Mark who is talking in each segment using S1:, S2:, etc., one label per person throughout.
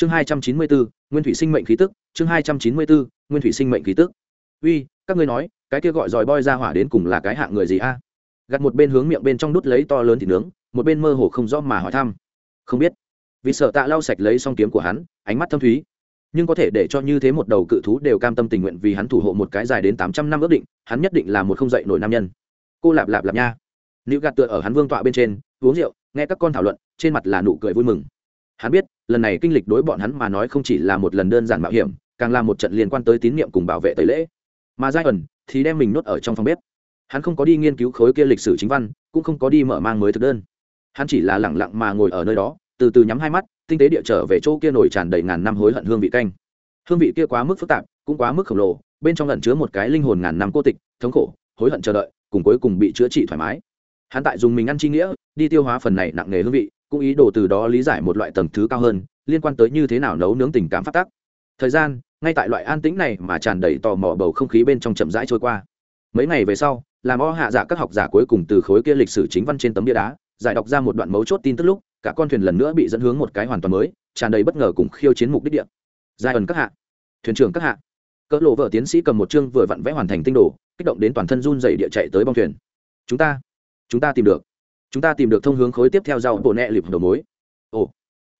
S1: chương hai trăm chín mươi bốn nguyên thủy sinh mệnh khí tức, chương hai trăm chín mươi bốn nguyên thủy sinh mệnh khí tức. Uy, các ngươi nói, cái kia gọi dòi boi ra hỏa đến cùng là cái hạng người gì a? Gặt một bên hướng miệng bên trong đút lấy to lớn thịt nướng, một bên mơ hồ không rõ mà hỏi thăm. Không biết. Vì sợ tạ lau sạch lấy song kiếm của hắn, ánh mắt thâm thúy. Nhưng có thể để cho như thế một đầu cự thú đều cam tâm tình nguyện vì hắn thủ hộ một cái dài đến tám trăm năm ước định, hắn nhất định là một không dậy nổi nam nhân. Cô lạp lạp lạp nha. Nữ gạt tựa ở hắn vương tọa bên trên, uống rượu, nghe các con thảo luận, trên mặt là nụ cười vui mừng hắn biết, lần này kinh lịch đối bọn hắn mà nói không chỉ là một lần đơn giản mạo hiểm, càng là một trận liên quan tới tín nhiệm cùng bảo vệ tẩy lễ. Mà giai ẩn thì đem mình nốt ở trong phòng bếp. Hắn không có đi nghiên cứu khối kia lịch sử chính văn, cũng không có đi mở mang mới thực đơn. Hắn chỉ là lẳng lặng mà ngồi ở nơi đó, từ từ nhắm hai mắt, tinh tế địa trở về chỗ kia nổi tràn đầy ngàn năm hối hận hương vị canh. Hương vị kia quá mức phức tạp, cũng quá mức khổng lồ, bên trong lẩn chứa một cái linh hồn ngàn năm cô tịch, thống khổ, hối hận chờ đợi, cùng cuối cùng bị chữa trị thoải mái. Hắn tại dùng mình ăn chi nghĩa, đi tiêu hóa phần này nặng nề hương vị cũng ý đồ từ đó lý giải một loại tầng thứ cao hơn, liên quan tới như thế nào nấu nướng tình cảm phát tác. Thời gian, ngay tại loại an tĩnh này mà tràn đầy tò mò bầu không khí bên trong chậm rãi trôi qua. Mấy ngày về sau, làm o hạ dạ các học giả cuối cùng từ khối kia lịch sử chính văn trên tấm bia đá, giải đọc ra một đoạn mấu chốt tin tức lúc, cả con thuyền lần nữa bị dẫn hướng một cái hoàn toàn mới, tràn đầy bất ngờ cùng khiêu chiến mục đích địa. Giai ẩn các hạ, thuyền trưởng các hạ. Cỡ lộ vợ tiến sĩ cầm một chương vừa vặn vẽ hoàn thành tinh đồ, kích động đến toàn thân run dày địa chạy tới bong thuyền. Chúng ta chúng ta tìm được chúng ta tìm được thông hướng khối tiếp theo rau bộ nẹ lịp đầu mối. Ồ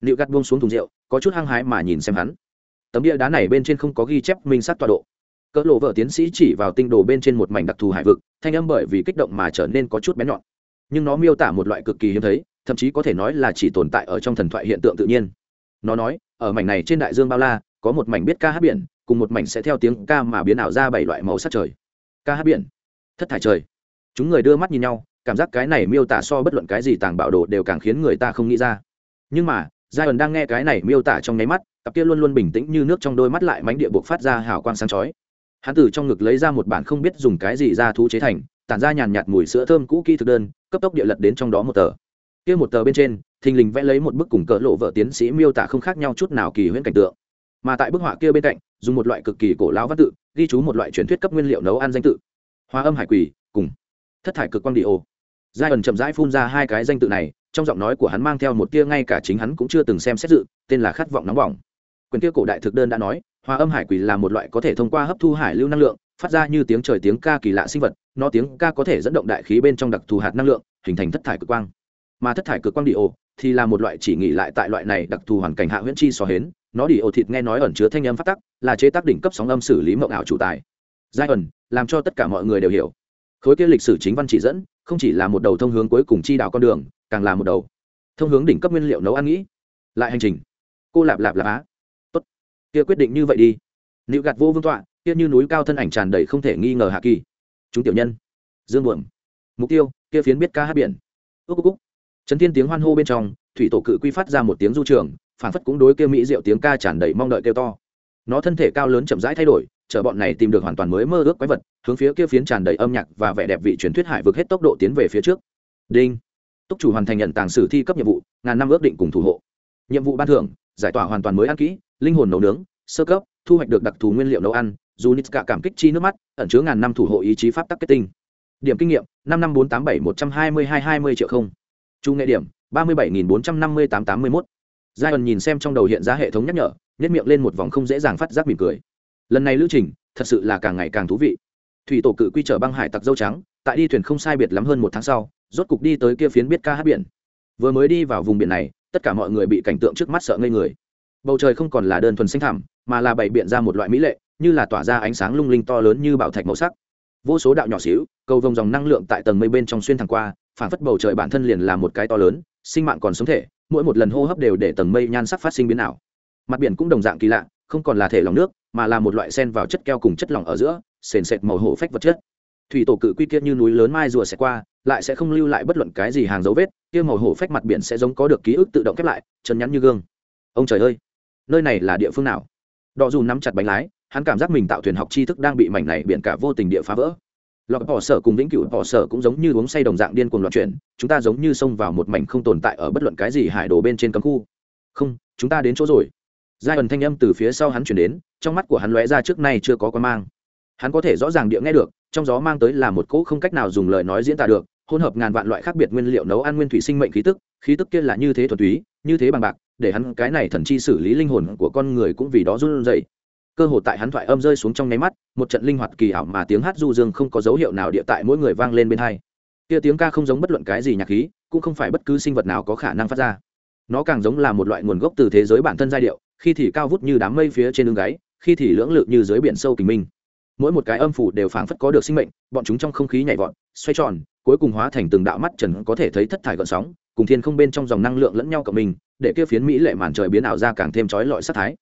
S1: liệu gắt buông xuống thùng rượu, có chút hăng hái mà nhìn xem hắn. Tấm bia đá này bên trên không có ghi chép minh sát tọa độ. Cỡ lộ vợ tiến sĩ chỉ vào tinh đồ bên trên một mảnh đặc thù hải vực, thanh âm bởi vì kích động mà trở nên có chút bén nhọn. Nhưng nó miêu tả một loại cực kỳ hiếm thấy, thậm chí có thể nói là chỉ tồn tại ở trong thần thoại hiện tượng tự nhiên. Nó nói, ở mảnh này trên đại dương bao la, có một mảnh biết ca hát biển, cùng một mảnh sẽ theo tiếng ca mà biến ảo ra bảy loại màu sắc trời. Ca hát biển, thất thải trời. Chúng người đưa mắt nhìn nhau cảm giác cái này miêu tả so bất luận cái gì tàng bạo đồ đều càng khiến người ta không nghĩ ra. Nhưng mà giai ẩn đang nghe cái này miêu tả trong nháy mắt, cặp kia luôn luôn bình tĩnh như nước trong đôi mắt lại mánh địa buộc phát ra hào quang sáng chói. Hắn từ trong ngực lấy ra một bản không biết dùng cái gì ra thú chế thành, tản ra nhàn nhạt mùi sữa thơm cũ kỹ thực đơn, cấp tốc địa lật đến trong đó một tờ. Kia một tờ bên trên, thình lình vẽ lấy một bức cùng cỡ lộ vợ tiến sĩ miêu tả không khác nhau chút nào kỳ huyễn cảnh tượng. Mà tại bức họa kia bên cạnh, dùng một loại cực kỳ cổ lão văn tự, ghi chú một loại truyền thuyết cấp nguyên liệu nấu ăn danh tự. Hoa âm hải quỷ, cùng. Thất thải cực quang đi ô giai ẩn chậm rãi phun ra hai cái danh tự này, trong giọng nói của hắn mang theo một tia ngay cả chính hắn cũng chưa từng xem xét dự, tên là khát vọng nóng bỏng. Quyền kia cổ đại thực đơn đã nói, hoa âm hải quỷ là một loại có thể thông qua hấp thu hải lưu năng lượng, phát ra như tiếng trời tiếng ca kỳ lạ sinh vật, nó tiếng ca có thể dẫn động đại khí bên trong đặc thù hạt năng lượng, hình thành thất thải cực quang. Mà thất thải cực quang đi ô thì là một loại chỉ nghỉ lại tại loại này đặc thù hoàn cảnh hạ huyễn chi so hến, nó đi ô thịt nghe nói ẩn chứa thanh âm phát tắc, là chế tác đỉnh cấp sóng âm xử lý mộng ảo chủ tài. Giai ẩn làm cho tất cả mọi người đều hiểu. Khối kia lịch sử chính văn chỉ dẫn không chỉ là một đầu thông hướng cuối cùng chi đạo con đường, càng là một đầu thông hướng đỉnh cấp nguyên liệu nấu ăn nghĩ. Lại hành trình. Cô lạp lạp lạp á. Tốt. Kia quyết định như vậy đi. Nịu gạt vô vương tọa, kia như núi cao thân ảnh tràn đầy không thể nghi ngờ hạ kỳ. Chúng tiểu nhân. Dương buồm. Mục tiêu, kia phiến biết ca hát biển. Ước cúc trấn thiên tiếng hoan hô bên trong, thủy tổ cự quy phát ra một tiếng du trường phản phất cũng đối kia mỹ diệu tiếng ca tràn đầy mong đợi kêu to. Nó thân thể cao lớn chậm rãi thay đổi chờ bọn này tìm được hoàn toàn mới mơ ước quái vật, hướng phía kia phiến tràn đầy âm nhạc và vẻ đẹp vị truyền thuyết hải vượt hết tốc độ tiến về phía trước. Đinh. Túc chủ hoàn thành nhận tàng sử thi cấp nhiệm vụ, ngàn năm ước định cùng thủ hộ. Nhiệm vụ ban thưởng, giải tỏa hoàn toàn mới ăn kỹ, linh hồn nấu nướng, sơ cấp, thu hoạch được đặc thù nguyên liệu nấu ăn, dù cảm kích chi nước mắt, ẩn chứa ngàn năm thủ hộ ý chí pháp tắc kết tinh. Điểm kinh nghiệm, năm năm bốn tám bảy một trăm hai mươi hai hai mươi triệu không. Trung nghệ điểm, ba mươi bảy nghìn bốn trăm năm mươi tám tám mươi mốt. Giai ẩn nhìn xem trong đầu hiện ra hệ thống nhắc nhở nhét miệng lên một vòng không dễ dàng phát giác mỉm cười lần này lữ trình, thật sự là càng ngày càng thú vị. Thủy tổ cự quy chở băng hải tặc dâu trắng, tại đi thuyền không sai biệt lắm hơn một tháng sau, rốt cục đi tới kia phiến biết ca hát biển. Vừa mới đi vào vùng biển này, tất cả mọi người bị cảnh tượng trước mắt sợ ngây người. Bầu trời không còn là đơn thuần xanh thẳm, mà là bày biện ra một loại mỹ lệ, như là tỏa ra ánh sáng lung linh to lớn như bảo thạch màu sắc. Vô số đạo nhỏ xíu, cầu vồng dòng năng lượng tại tầng mây bên trong xuyên thẳng qua, phản phất bầu trời bản thân liền là một cái to lớn, sinh mạng còn sống thể, mỗi một lần hô hấp đều để tầng mây nhan sắc phát sinh biến ảo mặt biển cũng đồng dạng kỳ lạ, không còn là thể lòng nước, mà là một loại sen vào chất keo cùng chất lỏng ở giữa, sền sệt màu hổ phách vật chất. Thủy tổ cự quy kia như núi lớn mai rùa sẽ qua, lại sẽ không lưu lại bất luận cái gì hàng dấu vết, kia màu hổ phách mặt biển sẽ giống có được ký ức tự động khép lại, chân nhắn như gương. Ông trời ơi, nơi này là địa phương nào? Đọ dù nắm chặt bánh lái, hắn cảm giác mình tạo thuyền học tri thức đang bị mảnh này biển cả vô tình địa phá vỡ. Lọc bỏ sở cùng vĩnh cửu bỏ sở cũng giống như uống say đồng dạng điên cuồng loạn chuyển, chúng ta giống như xông vào một mảnh không tồn tại ở bất luận cái gì hải đồ bên trên cấm khu. Không, chúng ta đến chỗ rồi giai ẩn thanh âm từ phía sau hắn chuyển đến, trong mắt của hắn lóe ra trước nay chưa có con mang. Hắn có thể rõ ràng địa nghe được, trong gió mang tới là một cỗ không cách nào dùng lời nói diễn tả được, hỗn hợp ngàn vạn loại khác biệt nguyên liệu nấu ăn nguyên thủy sinh mệnh khí tức khí tức kia là như thế thuần túy, như thế bằng bạc, để hắn cái này thần chi xử lý linh hồn của con người cũng vì đó run rẩy. Cơ hội tại hắn thoại âm rơi xuống trong nháy mắt, một trận linh hoạt kỳ ảo mà tiếng hát du dương không có dấu hiệu nào địa tại mỗi người vang lên bên hai. Kia tiếng ca không giống bất luận cái gì nhạc khí, cũng không phải bất cứ sinh vật nào có khả năng phát ra. Nó càng giống là một loại nguồn gốc từ thế giới bản thân giai điệu khi thì cao vút như đám mây phía trên đường gáy, khi thì lưỡng lự như dưới biển sâu kình minh. Mỗi một cái âm phủ đều phảng phất có được sinh mệnh, bọn chúng trong không khí nhảy vọt, xoay tròn, cuối cùng hóa thành từng đạo mắt trần có thể thấy thất thải gợn sóng, cùng thiên không bên trong dòng năng lượng lẫn nhau cộng mình, để kia phiến mỹ lệ màn trời biến ảo ra càng thêm trói lọi sát thái.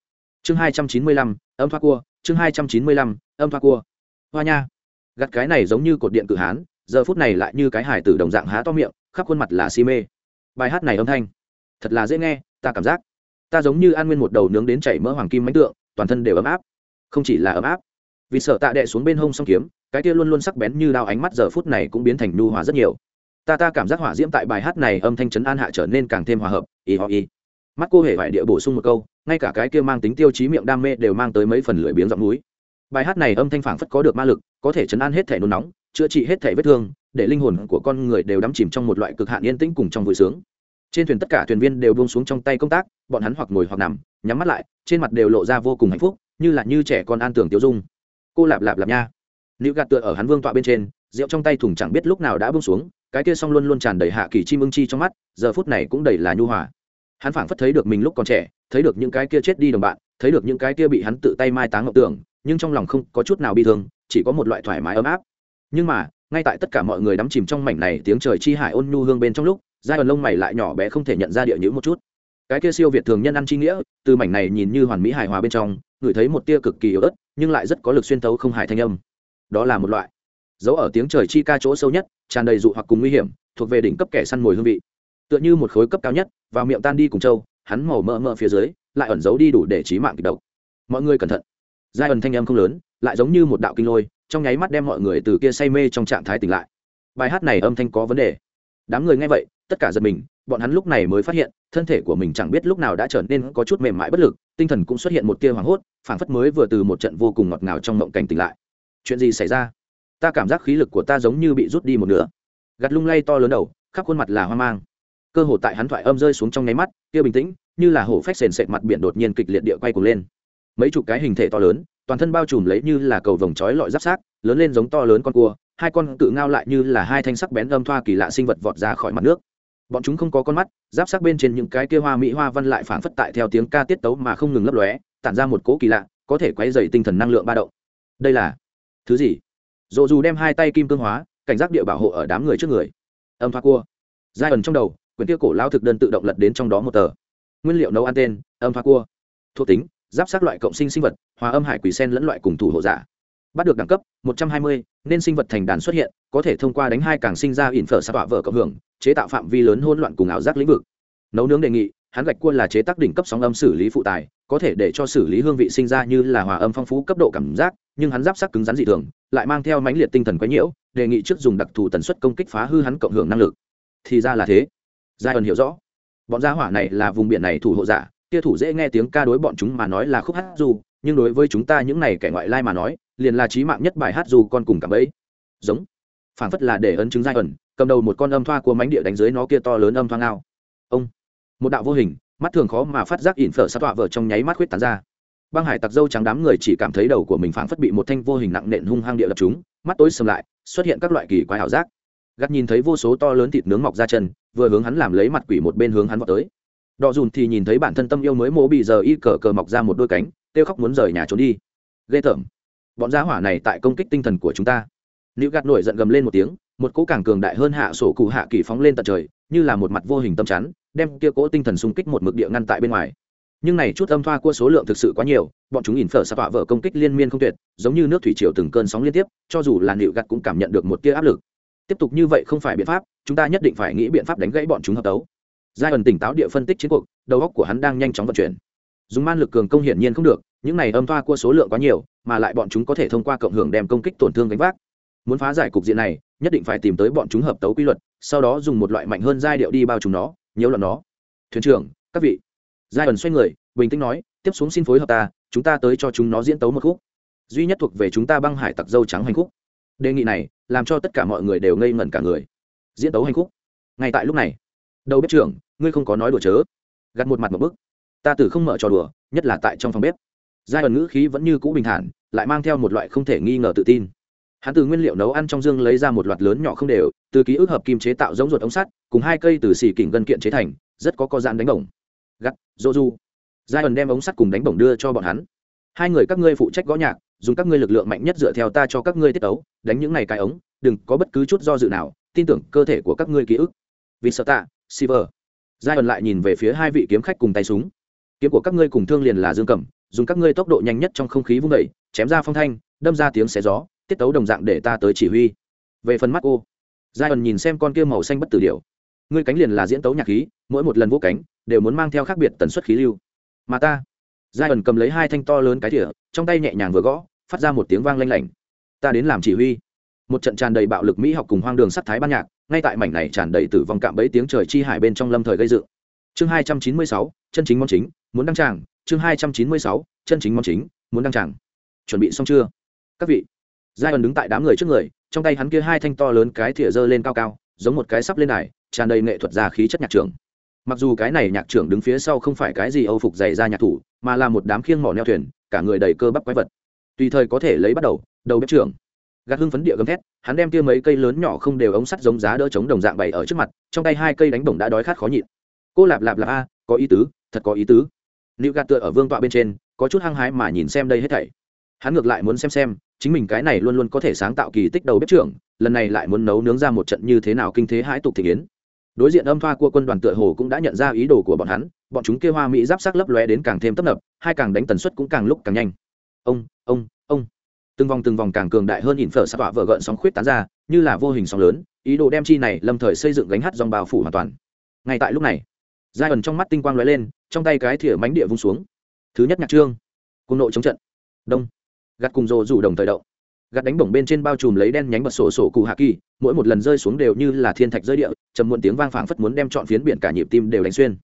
S1: Chương hai trăm chín mươi lăm, âm thoa cua, chương hai trăm chín mươi lăm, âm thoa cua. Hoa nha. Gặt cái này giống như cột điện cự hán, giờ phút này lại như cái hải tử đồng dạng há to miệng, khắp khuôn mặt là si mê. Bài hát này âm thanh, thật là dễ nghe, ta cảm giác ta giống như An nguyên một đầu nướng đến chảy mỡ hoàng kim mánh tượng, toàn thân đều ấm áp. Không chỉ là ấm áp, vì sợ tạ đệ xuống bên hông song kiếm, cái kia luôn luôn sắc bén như đao ánh mắt giờ phút này cũng biến thành nhu hòa rất nhiều. Ta ta cảm giác hỏa diễm tại bài hát này âm thanh chấn an hạ trở nên càng thêm hòa hợp, y ho y. Mắt cô hề phải địa bổ sung một câu, ngay cả cái kia mang tính tiêu chí miệng đam mê đều mang tới mấy phần lưỡi biếng giọng núi. Bài hát này âm thanh phảng phất có được ma lực, có thể chấn an hết thể nôn nóng, chữa trị hết thể vết thương, để linh hồn của con người đều đắm chìm trong một loại cực hạn yên tĩnh cùng trong vui sướng trên thuyền tất cả thuyền viên đều buông xuống trong tay công tác, bọn hắn hoặc ngồi hoặc nằm, nhắm mắt lại, trên mặt đều lộ ra vô cùng hạnh phúc, như là như trẻ con an tưởng tiêu dung. Cô lạp lạp lạp nha. Nữ gạt tựa ở hắn vương tọa bên trên, rượu trong tay thùng chẳng biết lúc nào đã buông xuống, cái kia song luôn luôn tràn đầy hạ kỳ chim ưng chi trong mắt, giờ phút này cũng đầy là nhu hòa. Hắn phảng phất thấy được mình lúc còn trẻ, thấy được những cái kia chết đi đồng bạn, thấy được những cái kia bị hắn tự tay mai táng ngọc tưởng, nhưng trong lòng không có chút nào bi thương, chỉ có một loại thoải mái ấm áp. Nhưng mà, ngay tại tất cả mọi người đắm chìm trong mảnh này tiếng trời chi hải ôn nhu hương bên trong lúc giai ẩn lông mày lại nhỏ bé không thể nhận ra địa nhữ một chút. Cái kia siêu việt thường nhân ăn chi nghĩa, từ mảnh này nhìn như hoàn mỹ hài hòa bên trong, ngửi thấy một tia cực kỳ yếu ớt, nhưng lại rất có lực xuyên tấu không hài thanh âm. Đó là một loại dấu ở tiếng trời chi ca chỗ sâu nhất, tràn đầy dụ hoặc cùng nguy hiểm, thuộc về đỉnh cấp kẻ săn mồi hương vị. Tựa như một khối cấp cao nhất, vào miệng tan đi cùng châu hắn màu mỡ mỡ phía dưới, lại ẩn giấu đi đủ để trí mạng kịch độc. Mọi người cẩn thận. Giai ẩn thanh âm không lớn, lại giống như một đạo kinh lôi, trong nháy mắt đem mọi người từ kia say mê trong trạng thái tỉnh lại. Bài hát này âm thanh có vấn đề. Đám người nghe vậy tất cả giật mình, bọn hắn lúc này mới phát hiện, thân thể của mình chẳng biết lúc nào đã trở nên có chút mềm mại bất lực, tinh thần cũng xuất hiện một tia hoảng hốt, phảng phất mới vừa từ một trận vô cùng ngọt ngào trong mộng cảnh tỉnh lại. Chuyện gì xảy ra? Ta cảm giác khí lực của ta giống như bị rút đi một nửa. Gạt lung lay to lớn đầu, khắp khuôn mặt là hoang mang. Cơ hồ tại hắn thoại âm rơi xuống trong nháy mắt, kia bình tĩnh, như là hổ phách sền sệt mặt biển đột nhiên kịch liệt địa quay cuồng lên. Mấy chục cái hình thể to lớn, toàn thân bao trùm lấy như là cầu vồng chói lọi giáp sát lớn lên giống to lớn con cua, hai con cự ngao lại như là hai thanh sắc bén âm thoa kỳ lạ sinh vật vọt ra khỏi mặt nước bọn chúng không có con mắt giáp sắc bên trên những cái kia hoa mỹ hoa văn lại phảng phất tại theo tiếng ca tiết tấu mà không ngừng lấp lóe tản ra một cỗ kỳ lạ có thể quấy dày tinh thần năng lượng ba động. Đây là thứ gì? Dồ dù đem hai tay kim cương hóa cảnh giác địa bảo hộ ở đám người trước người. Âm thoa cua. Giai ẩn trong đầu quyển kia cổ lao thực đơn tự động lật đến trong đó một tờ. Nguyên liệu nấu ăn tên âm thoa cua. Thuộc tính giáp sát loại cộng sinh sinh vật hòa âm hải quỷ sen lẫn loại cùng thủ hộ giả. Bắt được đẳng cấp 120, nên sinh vật thành đàn xuất hiện có thể thông qua đánh hai càng sinh ra ỉn phở sa tọa vợ cộng hưởng chế tạo phạm vi lớn hỗn loạn cùng ảo giác lĩnh vực. Nấu nướng đề nghị, hắn gạch cua là chế tác đỉnh cấp sóng âm xử lý phụ tài, có thể để cho xử lý hương vị sinh ra như là hòa âm phong phú cấp độ cảm giác, nhưng hắn giáp sắc cứng rắn dị thường, lại mang theo mãnh liệt tinh thần quấy nhiễu, đề nghị trước dùng đặc thù tần suất công kích phá hư hắn cộng hưởng năng lực. Thì ra là thế. Giai ẩn hiểu rõ. Bọn gia hỏa này là vùng biển này thủ hộ giả, kia thủ dễ nghe tiếng ca đối bọn chúng mà nói là khúc hát dù, nhưng đối với chúng ta những này kẻ ngoại lai mà nói, liền là trí mạng nhất bài hát dù con cùng cảm ấy. Giống. Phản phất là để ấn chứng giai ẩn cầm đầu một con âm thoa của mánh địa đánh dưới nó kia to lớn âm thoa ngao. Ông, một đạo vô hình, mắt thường khó mà phát giác ỉn phở sát tọa vợ trong nháy mắt khuyết tán ra. Băng hải tặc dâu trắng đám người chỉ cảm thấy đầu của mình phảng phất bị một thanh vô hình nặng nện hung hăng địa đập chúng, mắt tối sầm lại, xuất hiện các loại kỳ quái ảo giác. Gắt nhìn thấy vô số to lớn thịt nướng mọc ra chân, vừa hướng hắn làm lấy mặt quỷ một bên hướng hắn vào tới. Đọ dùn thì nhìn thấy bản thân tâm yêu mới mố bị giờ y cờ cờ mọc ra một đôi cánh, kêu khóc muốn rời nhà trốn đi. Ghê tởm. Bọn gia hỏa này tại công kích tinh thần của chúng ta. Nữ gạt nổi giận gầm lên một tiếng một cỗ càng cường đại hơn hạ sổ cụ hạ kỳ phóng lên tận trời, như là một mặt vô hình tâm chắn, đem kia cỗ tinh thần xung kích một mực địa ngăn tại bên ngoài. Nhưng này chút âm thoa cua số lượng thực sự quá nhiều, bọn chúng nhìn phở sa vỡ vợ công kích liên miên không tuyệt, giống như nước thủy triều từng cơn sóng liên tiếp, cho dù là nịu gặt cũng cảm nhận được một tia áp lực. Tiếp tục như vậy không phải biện pháp, chúng ta nhất định phải nghĩ biện pháp đánh gãy bọn chúng hợp tấu. Giai ẩn tỉnh táo địa phân tích chiến cuộc, đầu óc của hắn đang nhanh chóng vận chuyển. Dùng man lực cường công hiển nhiên không được, những này âm thoa cua số lượng quá nhiều, mà lại bọn chúng có thể thông qua cộng hưởng đem công kích tổn thương gánh vác. Muốn phá giải cục diện này nhất định phải tìm tới bọn chúng hợp tấu quy luật, sau đó dùng một loại mạnh hơn giai điệu đi bao trùm nó nhiễu loạn nó. Thuyền trưởng, các vị. Giai ẩn xoay người, bình tĩnh nói, tiếp xuống xin phối hợp ta, chúng ta tới cho chúng nó diễn tấu một khúc. Duy nhất thuộc về chúng ta băng hải tặc dâu trắng hành khúc. Đề nghị này, làm cho tất cả mọi người đều ngây ngẩn cả người. Diễn tấu hành khúc. Ngay tại lúc này, đầu bếp trưởng, ngươi không có nói đùa chớ. Gặt một mặt một bức. Ta từ không mở trò đùa, nhất là tại trong phòng bếp. Giai ẩn ngữ khí vẫn như cũ bình thản, lại mang theo một loại không thể nghi ngờ tự tin hắn từ nguyên liệu nấu ăn trong dương lấy ra một loạt lớn nhỏ không đều từ ký ức hợp kim chế tạo giống ruột ống sắt cùng hai cây từ xì kỉnh gân kiện chế thành rất có có dạn đánh bổng gắt dô du giai ẩn đem ống sắt cùng đánh bổng đưa cho bọn hắn hai người các ngươi phụ trách gõ nhạc dùng các ngươi lực lượng mạnh nhất dựa theo ta cho các ngươi tiết tấu đánh những này cái ống đừng có bất cứ chút do dự nào tin tưởng cơ thể của các ngươi ký ức vì sợ tạ Silver. Giai ẩn lại nhìn về phía hai vị kiếm khách cùng tay súng. Kiếm của các ngươi cùng thương liền là dương cầm, dùng các ngươi tốc độ nhanh nhất trong không khí vung đẩy chém ra phong thanh, đâm ra tiếng xé gió, tiết tấu đồng dạng để ta tới chỉ huy. Về phần mắt cô, Giai ẩn nhìn xem con kia màu xanh bất tử điểu. Ngươi cánh liền là diễn tấu nhạc khí, mỗi một lần vô cánh đều muốn mang theo khác biệt tần suất khí lưu. Mà ta, Giai ẩn cầm lấy hai thanh to lớn cái thỉa trong tay nhẹ nhàng vừa gõ, phát ra một tiếng vang lanh lảnh. Ta đến làm chỉ huy. Một trận tràn đầy bạo lực mỹ học cùng hoang đường sắc thái ban nhạc, ngay tại mảnh này tràn đầy tử vong cạm bẫy tiếng trời chi hải bên trong lâm thời gây dựng chương hai trăm chín mươi sáu chân chính món chính muốn đăng tràng chương hai trăm chín mươi sáu chân chính món chính muốn đăng tràng chuẩn bị xong chưa các vị. Giai ẩn đứng tại đám người trước người, trong tay hắn kia hai thanh to lớn cái thìa dơ lên cao cao, giống một cái sắp lên đài, tràn đầy nghệ thuật ra khí chất nhạc trưởng. Mặc dù cái này nhạc trưởng đứng phía sau không phải cái gì âu phục dày ra nhạc thủ, mà là một đám khiêng mỏ neo thuyền, cả người đầy cơ bắp quái vật. Tùy thời có thể lấy bắt đầu đầu bếp trưởng. Gạt hưng phấn địa gầm thét, hắn đem kia mấy cây lớn nhỏ không đều ống sắt giống giá đỡ chống đồng dạng bày ở trước mặt, trong tay hai cây đánh bổng đã đói khát khó nhịn. Cô lạp lạp lạp a, có ý tứ, thật có ý tứ. Nữ gạt tựa ở vương tọa bên trên, có chút hăng hái mà nhìn xem đây hết thảy. Hắn ngược lại muốn xem xem chính mình cái này luôn luôn có thể sáng tạo kỳ tích đầu bếp trưởng, lần này lại muốn nấu nướng ra một trận như thế nào kinh thế hãi tục thị yến đối diện âm thoa của quân đoàn tựa hồ cũng đã nhận ra ý đồ của bọn hắn, bọn chúng kêu hoa mỹ giáp sắc lấp lóe đến càng thêm tấp nập, hai càng đánh tần suất cũng càng lúc càng nhanh. Ông ông ông. Từng vòng từng vòng càng cường đại hơn ỉn phở sắp tọa vợ gợn sóng khuyết tán ra, như là vô hình sóng lớn, ý đồ đem chi này lâm thời xây dựng gánh hát dòng bao phủ hoàn toàn. Ngay tại lúc này giai ẩn trong mắt tinh quang lóe lên, trong tay cái thìa mánh địa vung xuống. Thứ nhất nhạc trương. Cùng nội chống trận. Đông gạt cùng rồ rủ đồng thời động. Gạt đánh bổng bên trên bao trùm lấy đen nhánh bật sổ sổ cụ hạ kỳ, mỗi một lần rơi xuống đều như là thiên thạch rơi địa chầm muộn tiếng vang phảng phất muốn đem trọn phiến biển cả nhịp tim đều đánh xuyên.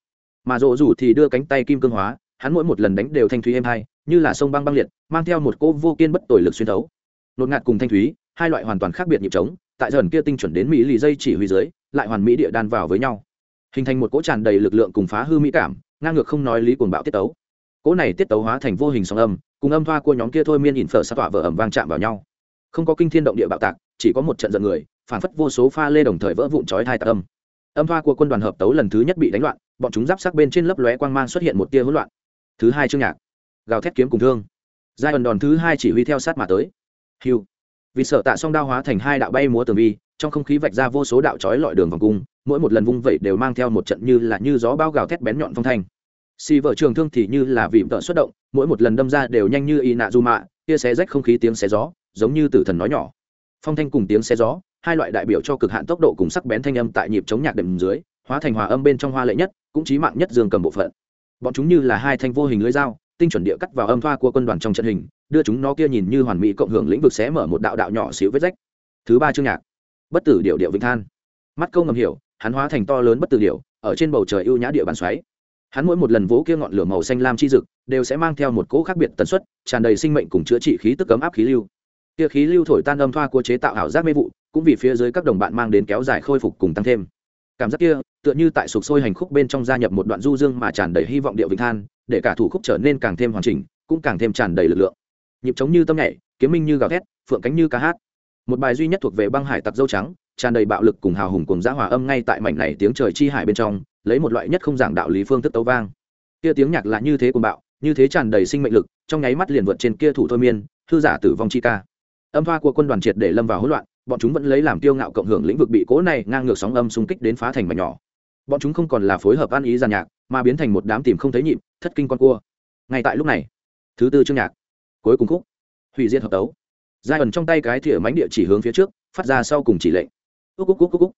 S1: Mà rồ rủ thì đưa cánh tay kim cương hóa, hắn mỗi một lần đánh đều thanh thúy êm hai như là sông băng băng liệt, mang theo một cô vô kiên bất tội lực xuyên thấu. Nột ngạt cùng thanh thúy, hai loại hoàn toàn khác biệt nhịp trống, tại dần kia tinh chuẩn đến mỹ lì dây chỉ huy dưới, lại hoàn mỹ địa đan vào với nhau. Hình thành một cỗ tràn đầy lực lượng cùng phá hư mỹ cảm, ngang ngược không nói lý cuồng bạo tiết tấu. Cỗ này tiết tấu hóa thành vô hình sóng âm cùng âm thoa của nhóm kia thôi miên ỉn phở sa tỏa vỡ ẩm vang chạm vào nhau. Không có kinh thiên động địa bạo tạc, chỉ có một trận giận người, phản phất vô số pha lê đồng thời vỡ vụn chói thai tạc âm. Âm thoa của quân đoàn hợp tấu lần thứ nhất bị đánh loạn, bọn chúng giáp sắc bên trên lớp lóe quang mang xuất hiện một tia hỗn loạn. Thứ hai chương nhạc. Gào thét kiếm cùng thương. Giai ẩn đòn thứ hai chỉ huy theo sát mà tới. Hiu vì sợ tạ song đao hóa thành hai đạo bay múa tường vi, trong không khí vạch ra vô số đạo trói lọi đường vòng cung, mỗi một lần vung vẩy đều mang theo một trận như là như gió bao gào thét bén nhọn phong thanh xì vợ trường thương thì như là vịm tợ xuất động, mỗi một lần đâm ra đều nhanh như y nạ du mạ kia xé rách không khí tiếng xé gió, giống như tử thần nói nhỏ. Phong thanh cùng tiếng xé gió, hai loại đại biểu cho cực hạn tốc độ cùng sắc bén thanh âm tại nhịp chống nhạc đệm dưới, hóa thành hòa âm bên trong hoa lệ nhất, cũng chí mạng nhất dương cầm bộ phận. Bọn chúng như là hai thanh vô hình lưới dao, tinh chuẩn địa cắt vào âm thoa của quân đoàn trong trận hình, đưa chúng nó kia nhìn như hoàn mỹ cộng hưởng lĩnh vực xé mở một đạo đạo nhỏ xíu vết rách. Thứ ba chương nhạc, bất tử điệu điệu vĩnh than. Mắt câu ngầm hiểu, hắn hóa thành to lớn bất tử điệu ở trên bầu trời ưu nhã địa bàn xoáy hắn mỗi một lần vỗ kia ngọn lửa màu xanh lam chi rực đều sẽ mang theo một cỗ khác biệt tần suất, tràn đầy sinh mệnh cùng chữa trị khí tức cấm áp khí lưu. Kia khí lưu thổi tan âm thoa của chế tạo ảo giác mê vụ, cũng vì phía dưới các đồng bạn mang đến kéo dài khôi phục cùng tăng thêm. Cảm giác kia, tựa như tại sục sôi hành khúc bên trong gia nhập một đoạn du dương mà tràn đầy hy vọng điệu vĩnh than, để cả thủ khúc trở nên càng thêm hoàn chỉnh, cũng càng thêm tràn đầy lực lượng. Nhịp trống như tâm nhảy, kiếm minh như gào thét, phượng cánh như ca hát. Một bài duy nhất thuộc về băng hải tặc dâu trắng, tràn đầy bạo lực cùng hào hùng cùng giã hòa âm ngay tại mảnh này tiếng trời chi hải bên trong lấy một loại nhất không giảng đạo lý phương thức tấu vang. Kia tiếng nhạc là như thế cùng bạo, như thế tràn đầy sinh mệnh lực, trong nháy mắt liền vượt trên kia thủ thôi miên thư giả tử vong chi ca. Âm hoa của quân đoàn triệt để lâm vào hỗn loạn, bọn chúng vẫn lấy làm tiêu ngạo cộng hưởng lĩnh vực bị cố này ngang ngược sóng âm xung kích đến phá thành mảnh nhỏ. Bọn chúng không còn là phối hợp ăn ý giàn nhạc, mà biến thành một đám tìm không thấy nhịp, thất kinh con cua. Ngay tại lúc này, thứ tư chương nhạc, cuối cùng khúc, hủy diệt hợp tấu. Giai ẩn trong tay cái thìa mánh địa chỉ hướng phía trước, phát ra sau cùng chỉ lệnh. Úc úc úc úc úc.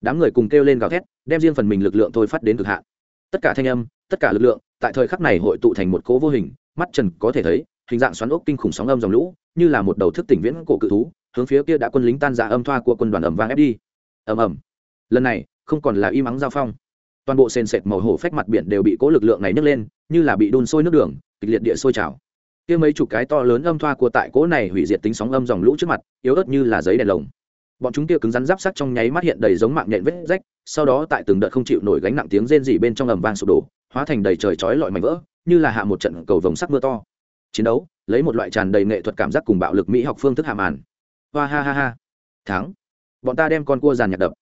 S1: Đám người cùng kêu lên gào thét đem riêng phần mình lực lượng thôi phát đến cực hạn. Tất cả thanh âm, tất cả lực lượng, tại thời khắc này hội tụ thành một cỗ vô hình, mắt trần có thể thấy, hình dạng xoắn ốc kinh khủng sóng âm dòng lũ, như là một đầu thức tỉnh viễn cổ cự thú, hướng phía kia đã quân lính tan ra âm thoa của quân đoàn ẩm vang ép đi. Ầm ầm. Lần này, không còn là im ắng giao phong. Toàn bộ sền sệt màu hổ phách mặt biển đều bị cố lực lượng này nhấc lên, như là bị đun sôi nước đường, kịch liệt địa sôi trào. Kia mấy chục cái to lớn âm thoa của tại cố này hủy diệt tính sóng âm dòng lũ trước mặt, yếu ớt như là giấy đèn lồng bọn chúng kia cứng rắn giáp sắt trong nháy mắt hiện đầy giống mạng nhện vết rách, sau đó tại từng đợt không chịu nổi gánh nặng tiếng rên rỉ bên trong ầm vang sụp đổ, hóa thành đầy trời chói lọi mảnh vỡ, như là hạ một trận cầu vồng sắc mưa to. Chiến đấu, lấy một loại tràn đầy nghệ thuật cảm giác cùng bạo lực mỹ học phương thức hạ màn. Hoa ha ha ha. Thắng. Bọn ta đem con cua giàn nhạc đập.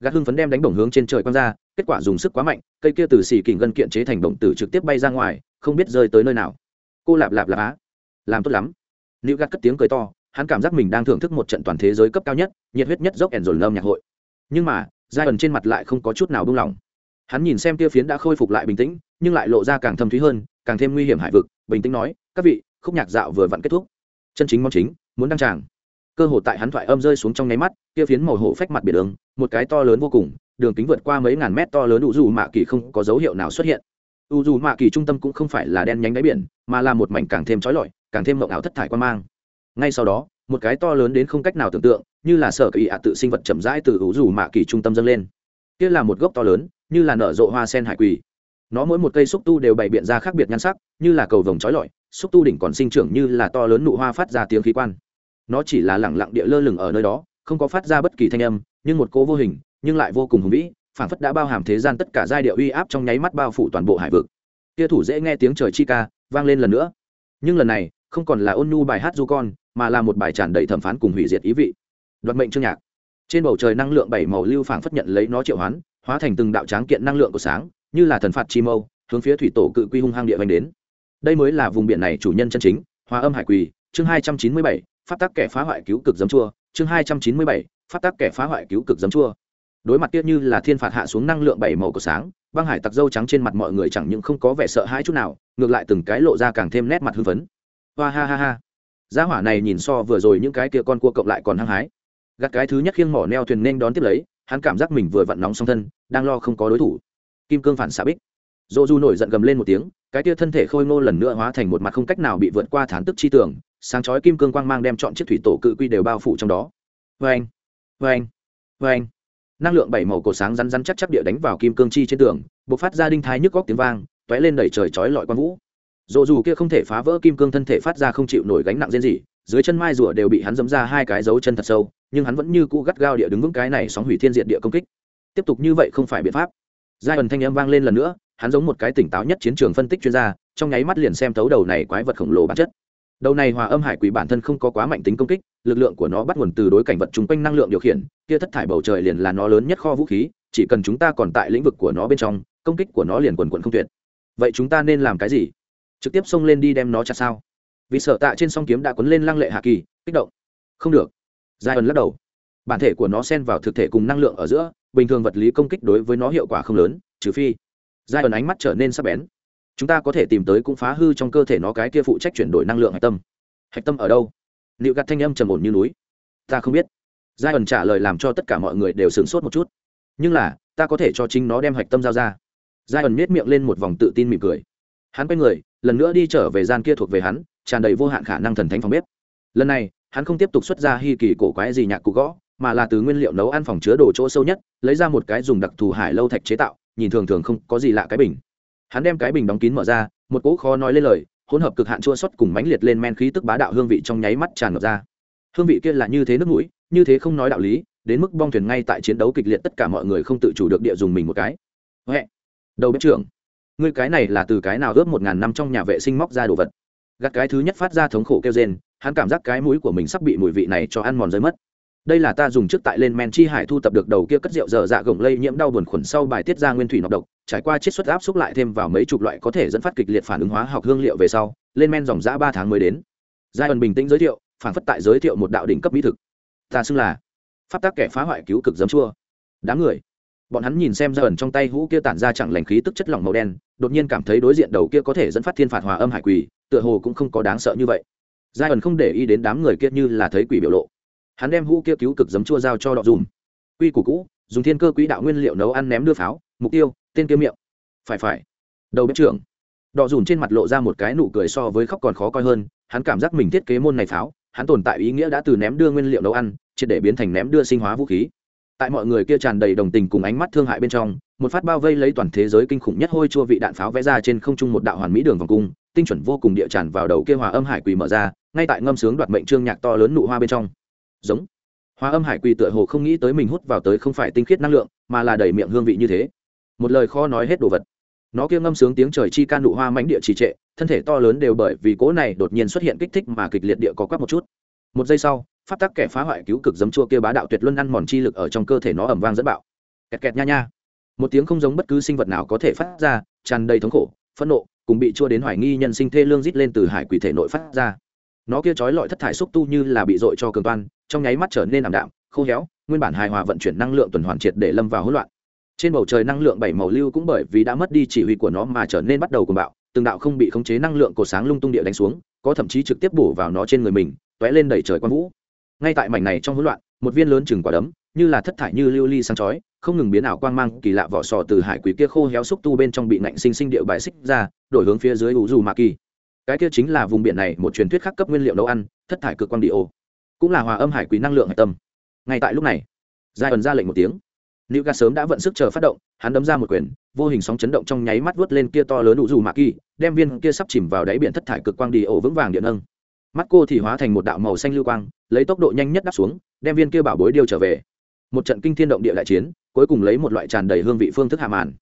S1: Gạt hưng phấn đem đánh bổng hướng trên trời quăng ra, kết quả dùng sức quá mạnh, cây kia từ xì kình gân kiện chế thành động tử trực tiếp bay ra ngoài, không biết rơi tới nơi nào. Cô lạp lạp lạp á. Làm tốt lắm. Nữ gạt cất tiếng cười to hắn cảm giác mình đang thưởng thức một trận toàn thế giới cấp cao nhất, nhiệt huyết nhất dốc ẻn dồn lâm nhạc hội. Nhưng mà giai ẩn trên mặt lại không có chút nào buông lỏng. Hắn nhìn xem tia phiến đã khôi phục lại bình tĩnh, nhưng lại lộ ra càng thâm thúy hơn, càng thêm nguy hiểm hải vực, bình tĩnh nói, các vị, khúc nhạc dạo vừa vặn kết thúc. Chân chính mong chính, muốn đăng tràng. Cơ hội tại hắn thoại âm rơi xuống trong nháy mắt, tia phiến màu hổ phách mặt biển đường một cái to lớn vô cùng, đường kính vượt qua mấy ngàn mét to lớn u dù mạ kỳ không có dấu hiệu nào xuất hiện. U dù mạ kỳ trung tâm cũng không phải là đen nhánh đáy biển, mà là một mảnh càng thêm trói lọi, càng thêm mộng ảo thất thải quan mang ngay sau đó, một cái to lớn đến không cách nào tưởng tượng, như là sở kỳ ạ tự sinh vật chậm rãi từ u rủ mạ kỳ trung tâm dâng lên. Kia là một gốc to lớn, như là nở rộ hoa sen hải quỳ. Nó mỗi một cây xúc tu đều bày biện ra khác biệt nhan sắc, như là cầu vồng trói lọi, xúc tu đỉnh còn sinh trưởng như là to lớn nụ hoa phát ra tiếng khí quan. Nó chỉ là lẳng lặng địa lơ lửng ở nơi đó, không có phát ra bất kỳ thanh âm, nhưng một cô vô hình, nhưng lại vô cùng hùng vĩ, phảng phất đã bao hàm thế gian tất cả giai điệu uy áp trong nháy mắt bao phủ toàn bộ hải vực. Kia thủ dễ nghe tiếng trời chi ca, vang lên lần nữa. Nhưng lần này, không còn là ôn nhu bài hát du con mà là một bài tràn đầy thẩm phán cùng hủy diệt ý vị. Đoạt mệnh chương nhạc. Trên bầu trời năng lượng bảy màu lưu phảng phất nhận lấy nó triệu hoán, hóa thành từng đạo tráng kiện năng lượng của sáng, như là thần phạt chi mâu, hướng phía thủy tổ cự quy hung hang địa vành đến. Đây mới là vùng biển này chủ nhân chân chính hòa âm hải quỳ, chương hai trăm chín mươi bảy phát tác kẻ phá hoại cứu cực giấm chua, chương hai trăm chín mươi bảy phát tác kẻ phá hoại cứu cực giấm chua. Đối mặt tiếc như là thiên phạt hạ xuống năng lượng bảy màu của sáng, băng hải tặc dâu trắng trên mặt mọi người chẳng những không có vẻ sợ hãi chút nào, ngược lại từng cái lộ ra càng thêm nét mặt hưng phấn. Hoa ha ha ha gia hỏa này nhìn so vừa rồi những cái kia con cua cộng lại còn hăng hái. Gạt cái thứ nhất khiêng mỏ neo thuyền nên đón tiếp lấy, hắn cảm giác mình vừa vặn nóng song thân, đang lo không có đối thủ. Kim cương phản xạ bích. Dỗ du nổi giận gầm lên một tiếng, cái tia thân thể khôi ngô lần nữa hóa thành một mặt không cách nào bị vượt qua thán tức chi tưởng, sáng chói kim cương quang mang đem chọn chiếc thủy tổ cự quy đều bao phủ trong đó. Vê anh vê anh vê anh năng lượng bảy màu cổ sáng rắn rắn chắc chắc địa đánh vào kim cương chi trên tường b ộ c phát ra đinh thái nhức góc tiếng vang t ó é lên đẩy trời chói lọi quang vũ dồ dù kia không thể phá vỡ kim cương thân thể phát ra không chịu nổi gánh nặng riêng gì dưới chân mai rùa đều bị hắn dấm ra hai cái dấu chân thật sâu, nhưng hắn vẫn như cũ gắt gao địa đứng vững cái này sóng hủy thiên diện địa công kích. Tiếp tục như vậy không phải biện pháp. Giai ẩn thanh âm vang lên lần nữa, hắn giống một cái tỉnh táo nhất chiến trường phân tích chuyên gia, trong nháy mắt liền xem thấu đầu này quái vật khổng lồ bản chất. Đầu này hòa âm hải quỷ bản thân không có quá mạnh tính công kích, lực lượng của nó bắt nguồn từ đối cảnh vật chung quanh năng lượng điều khiển, kia thất thải bầu trời liền là nó lớn nhất kho vũ khí, chỉ cần chúng ta còn tại lĩnh vực của nó bên trong, công kích của nó liền quần quần không tuyệt. Vậy chúng ta nên làm cái gì? Trực tiếp xông lên đi đem nó chặt sao? Vì sợ tạ trên song kiếm đã quấn lên lăng lệ hạ kỳ, kích động. Không được. Giai ẩn lắc đầu. Bản thể của nó xen vào thực thể cùng năng lượng ở giữa, bình thường vật lý công kích đối với nó hiệu quả không lớn, trừ phi giai ẩn ánh mắt trở nên sắc bén. Chúng ta có thể tìm tới cũng phá hư trong cơ thể nó cái kia phụ trách chuyển đổi năng lượng hạch tâm. Hạch tâm ở đâu? Liệu gạt thanh âm trầm ổn như núi. Ta không biết. Giai ẩn trả lời làm cho tất cả mọi người đều sửng sốt một chút. Nhưng là, ta có thể cho chính nó đem hạch tâm giao ra. Giai ẩn miết miệng lên một vòng tự tin mỉm cười. Hắn quay người lần nữa đi trở về gian kia thuộc về hắn, tràn đầy vô hạn khả năng thần thánh phòng bếp. Lần này, hắn không tiếp tục xuất ra hy kỳ cổ quái gì nhạc cụ gõ, mà là từ nguyên liệu nấu ăn phòng chứa đồ chỗ sâu nhất, lấy ra một cái dùng đặc thù hải lâu thạch chế tạo, nhìn thường thường không có gì lạ cái bình. Hắn đem cái bình đóng kín mở ra, một cỗ khó nói lên lời, hỗn hợp cực hạn chua xuất cùng mãnh liệt lên men khí tức bá đạo hương vị trong nháy mắt tràn ngập ra. Hương vị kia là như thế nước mũi, như thế không nói đạo lý, đến mức bong thuyền ngay tại chiến đấu kịch liệt tất cả mọi người không tự chủ được địa dùng mình một cái. Huệ, đầu bếp trưởng ngươi cái này là từ cái nào ướp một ngàn năm trong nhà vệ sinh móc ra đồ vật? Gặt cái thứ nhất phát ra thống khổ kêu rên, hắn cảm giác cái mũi của mình sắp bị mùi vị này cho ăn mòn rơi mất. Đây là ta dùng trước tại lên men chi hải thu tập được đầu kia cất rượu dở dạ gồng lây nhiễm đau buồn khuẩn sau bài tiết ra nguyên thủy nọc độc, trải qua chiết xuất áp xúc lại thêm vào mấy chục loại có thể dẫn phát kịch liệt phản ứng hóa học hương liệu về sau, lên men dòng giã ba tháng mới đến. Giai ẩn bình tĩnh giới thiệu, phản phất tại giới thiệu một đạo đỉnh cấp mỹ thực. Ta xưng là pháp tác kẻ phá hoại cứu cực giấm chua. Đám người bọn hắn nhìn xem giai ẩn trong tay hũ kia tản ra chẳng lành khí tức chất lỏng màu đen, đột nhiên cảm thấy đối diện đầu kia có thể dẫn phát thiên phạt hòa âm hải quỳ tựa hồ cũng không có đáng sợ như vậy. Giai ẩn không để ý đến đám người kia như là thấy quỷ biểu lộ. Hắn đem hũ kia cứu cực giấm chua giao cho đọ dùm. Quy củ cũ, dùng thiên cơ quỹ đạo nguyên liệu nấu ăn ném đưa pháo, mục tiêu, tên kia miệng. Phải phải. Đầu bếp trưởng. Đọ dùm trên mặt lộ ra một cái nụ cười so với khóc còn khó coi hơn, hắn cảm giác mình thiết kế môn này pháo, hắn tồn tại ý nghĩa đã từ ném đưa nguyên liệu nấu ăn, triệt để biến thành ném đưa sinh hóa vũ khí tại mọi người kia tràn đầy đồng tình cùng ánh mắt thương hại bên trong, một phát bao vây lấy toàn thế giới kinh khủng nhất hôi chua vị đạn pháo vẽ ra trên không trung một đạo hoàn mỹ đường vòng cung, tinh chuẩn vô cùng địa tràn vào đầu kia hòa âm hải quỳ mở ra, ngay tại ngâm sướng đoạt mệnh trương nhạc to lớn nụ hoa bên trong. Giống. Hòa âm hải quỳ tựa hồ không nghĩ tới mình hút vào tới không phải tinh khiết năng lượng, mà là đầy miệng hương vị như thế. Một lời khó nói hết đồ vật. Nó kia ngâm sướng tiếng trời chi can nụ hoa mãnh địa trì trệ, thân thể to lớn đều bởi vì cỗ này đột nhiên xuất hiện kích thích mà kịch liệt địa có quắc một chút. Một giây sau pháp tắc kẻ phá hoại cứu cực giấm chua kia bá đạo tuyệt luân ăn mòn chi lực ở trong cơ thể nó ầm vang dẫn bạo. Kẹt kẹt nha nha. Một tiếng không giống bất cứ sinh vật nào có thể phát ra, tràn đầy thống khổ, phẫn nộ, cùng bị chua đến hoài nghi nhân sinh thê lương rít lên từ hải quỷ thể nội phát ra. Nó kia trói lọi thất thải xúc tu như là bị dội cho cường toan, trong nháy mắt trở nên ảm đạm, khô héo, nguyên bản hài hòa vận chuyển năng lượng tuần hoàn triệt để lâm vào hỗn loạn. Trên bầu trời năng lượng bảy màu lưu cũng bởi vì đã mất đi chỉ huy của nó mà trở nên bắt đầu cuồng bạo, từng đạo không bị khống chế năng lượng cột sáng lung tung địa đánh xuống, có thậm chí trực tiếp bổ vào nó trên người mình t lên đẩy trời quang vũ ngay tại mảnh này trong hỗn loạn, một viên lớn chừng quả đấm, như là thất thải như lưu ly sáng chói, không ngừng biến ảo quang mang, kỳ lạ vỏ sò từ hải quỷ kia khô héo xúc tu bên trong bị nạnh sinh sinh điệu bài xích ra, đổi hướng phía dưới u dù mạ kỳ cái kia chính là vùng biển này một truyền thuyết khắc cấp nguyên liệu nấu ăn, thất thải cực quang địa ô. Cũng là hòa âm hải quỷ năng lượng hạch tâm. Ngay tại lúc này giai ẩn ra lệnh một tiếng. Nữ ca sớm đã vận sức chờ phát động, hắn đấm ra một quyền, vô hình sóng chấn động trong nháy mắt vớt lên kia to lớn đủ dù mạ kỳ đem viên kia sắp chìm vào đáy biển thất thải cực quang đi ổ vững vàng điện nâng mắt cô thì hóa thành một đạo màu xanh lưu quang, lấy tốc độ nhanh nhất đáp xuống, đem viên kia bảo bối điêu trở về. Một trận kinh thiên động địa đại chiến, cuối cùng lấy một loại tràn đầy hương vị phương thức hạ màn.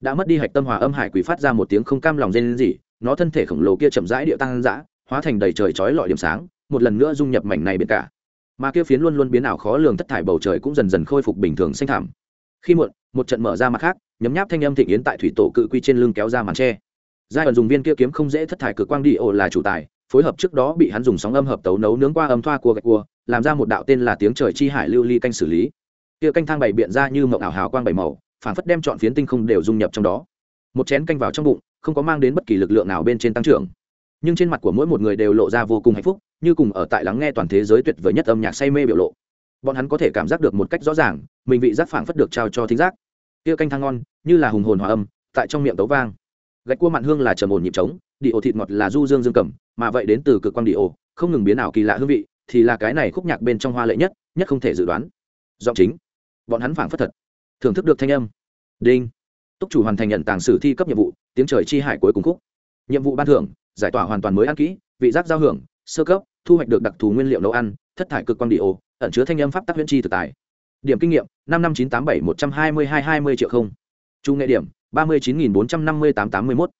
S1: Đã mất đi hạch tâm hòa âm hải quỷ phát ra một tiếng không cam lòng rên gì nó thân thể khổng lồ kia chậm rãi địa tăng dã, hóa thành đầy trời chói lọi điểm sáng, một lần nữa dung nhập mảnh này biển cả. Mà kia phiến luôn luôn biến ảo khó lường thất thải bầu trời cũng dần dần khôi phục bình thường xanh thảm khi muộn, một trận mở ra mặt khác, nhấm nháp thanh âm thịnh yến tại thủy tổ cự quy trên lưng kéo ra màn tre. Giai đoạn dùng viên kia kiếm không dễ thất thải cực quang đi ổ là chủ tài phối hợp trước đó bị hắn dùng sóng âm hợp tấu nấu nướng qua âm thoa cua gạch cua, làm ra một đạo tên là tiếng trời chi hải lưu ly canh xử lý. Kia canh thang bày biện ra như mộng ảo hào quang bảy màu, phản phất đem chọn phiến tinh không đều dung nhập trong đó. Một chén canh vào trong bụng, không có mang đến bất kỳ lực lượng nào bên trên tăng trưởng. Nhưng trên mặt của mỗi một người đều lộ ra vô cùng hạnh phúc, như cùng ở tại lắng nghe toàn thế giới tuyệt vời nhất âm nhạc say mê biểu lộ. Bọn hắn có thể cảm giác được một cách rõ ràng, mình vị giác phảng phất được trao cho thính giác. Kia canh thang ngon, như là hùng hồn hòa âm, tại trong miệng tấu vang. Gạch cua mặn hương là trầm ổn nhịp trống đi ổ thịt ngọt là du dương dương cầm, mà vậy đến từ cực quang đi ổ không ngừng biến ảo kỳ lạ hương vị, thì là cái này khúc nhạc bên trong hoa lệ nhất nhất không thể dự đoán. Giọng chính. Bọn hắn phảng phất thật. Thưởng thức được thanh âm. Đinh. Túc chủ hoàn thành nhận tàng sử thi cấp nhiệm vụ, tiếng trời chi hải cuối cùng khúc. Nhiệm vụ ban thưởng, giải tỏa hoàn toàn mới ăn kỹ, vị giác giao hưởng, sơ cấp, thu hoạch được đặc thù nguyên liệu nấu ăn, thất thải cực quang đi ô, ẩn chứa thanh âm pháp tắc huyễn chi thực tài. Điểm kinh nghiệm, năm năm chín tám bảy một trăm hai mươi hai hai mươi triệu không. Chu nghệ điểm, ba mươi chín nghìn bốn trăm năm mươi tám tám mươi mốt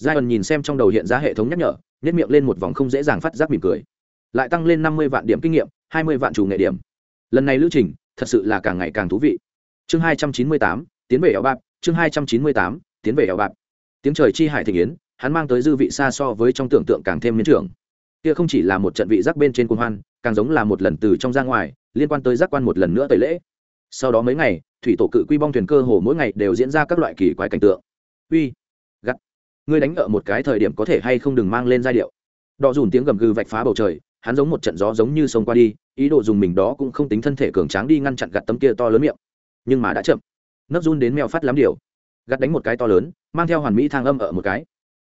S1: giai ẩn nhìn xem trong đầu hiện ra hệ thống nhắc nhở nhất miệng lên một vòng không dễ dàng phát giác mỉm cười. Lại tăng lên năm mươi vạn điểm kinh nghiệm, hai mươi vạn chủ nghệ điểm. Lần này lữ trình, thật sự là càng ngày càng thú vị. Chương hai trăm chín mươi tám, tiến về eo bạc chương hai trăm chín mươi tám, tiến về eo bạc tiếng trời chi hải thị yến, hắn mang tới dư vị xa so với trong tưởng tượng càng thêm miến trưởng kia không chỉ là một trận vị giác bên trên quân hoan, càng giống là một lần từ trong ra ngoài, liên quan tới giác quan một lần nữa tẩy lễ. Sau đó mấy ngày, thủy tổ cự quy bong thuyền cơ hồ mỗi ngày đều diễn ra các loại kỳ quái cảnh tượng. Uy ngươi đánh ở một cái thời điểm có thể hay không đừng mang lên giai điệu. Đọ dùn tiếng gầm gừ vạch phá bầu trời, hắn giống một trận gió giống như sông qua đi, ý đồ dùng mình đó cũng không tính thân thể cường tráng đi ngăn chặn gặt tấm kia to lớn miệng. Nhưng mà đã chậm. Nấc run đến mèo phát lắm điều. Gặt đánh một cái to lớn, mang theo hoàn mỹ thang âm ở một cái.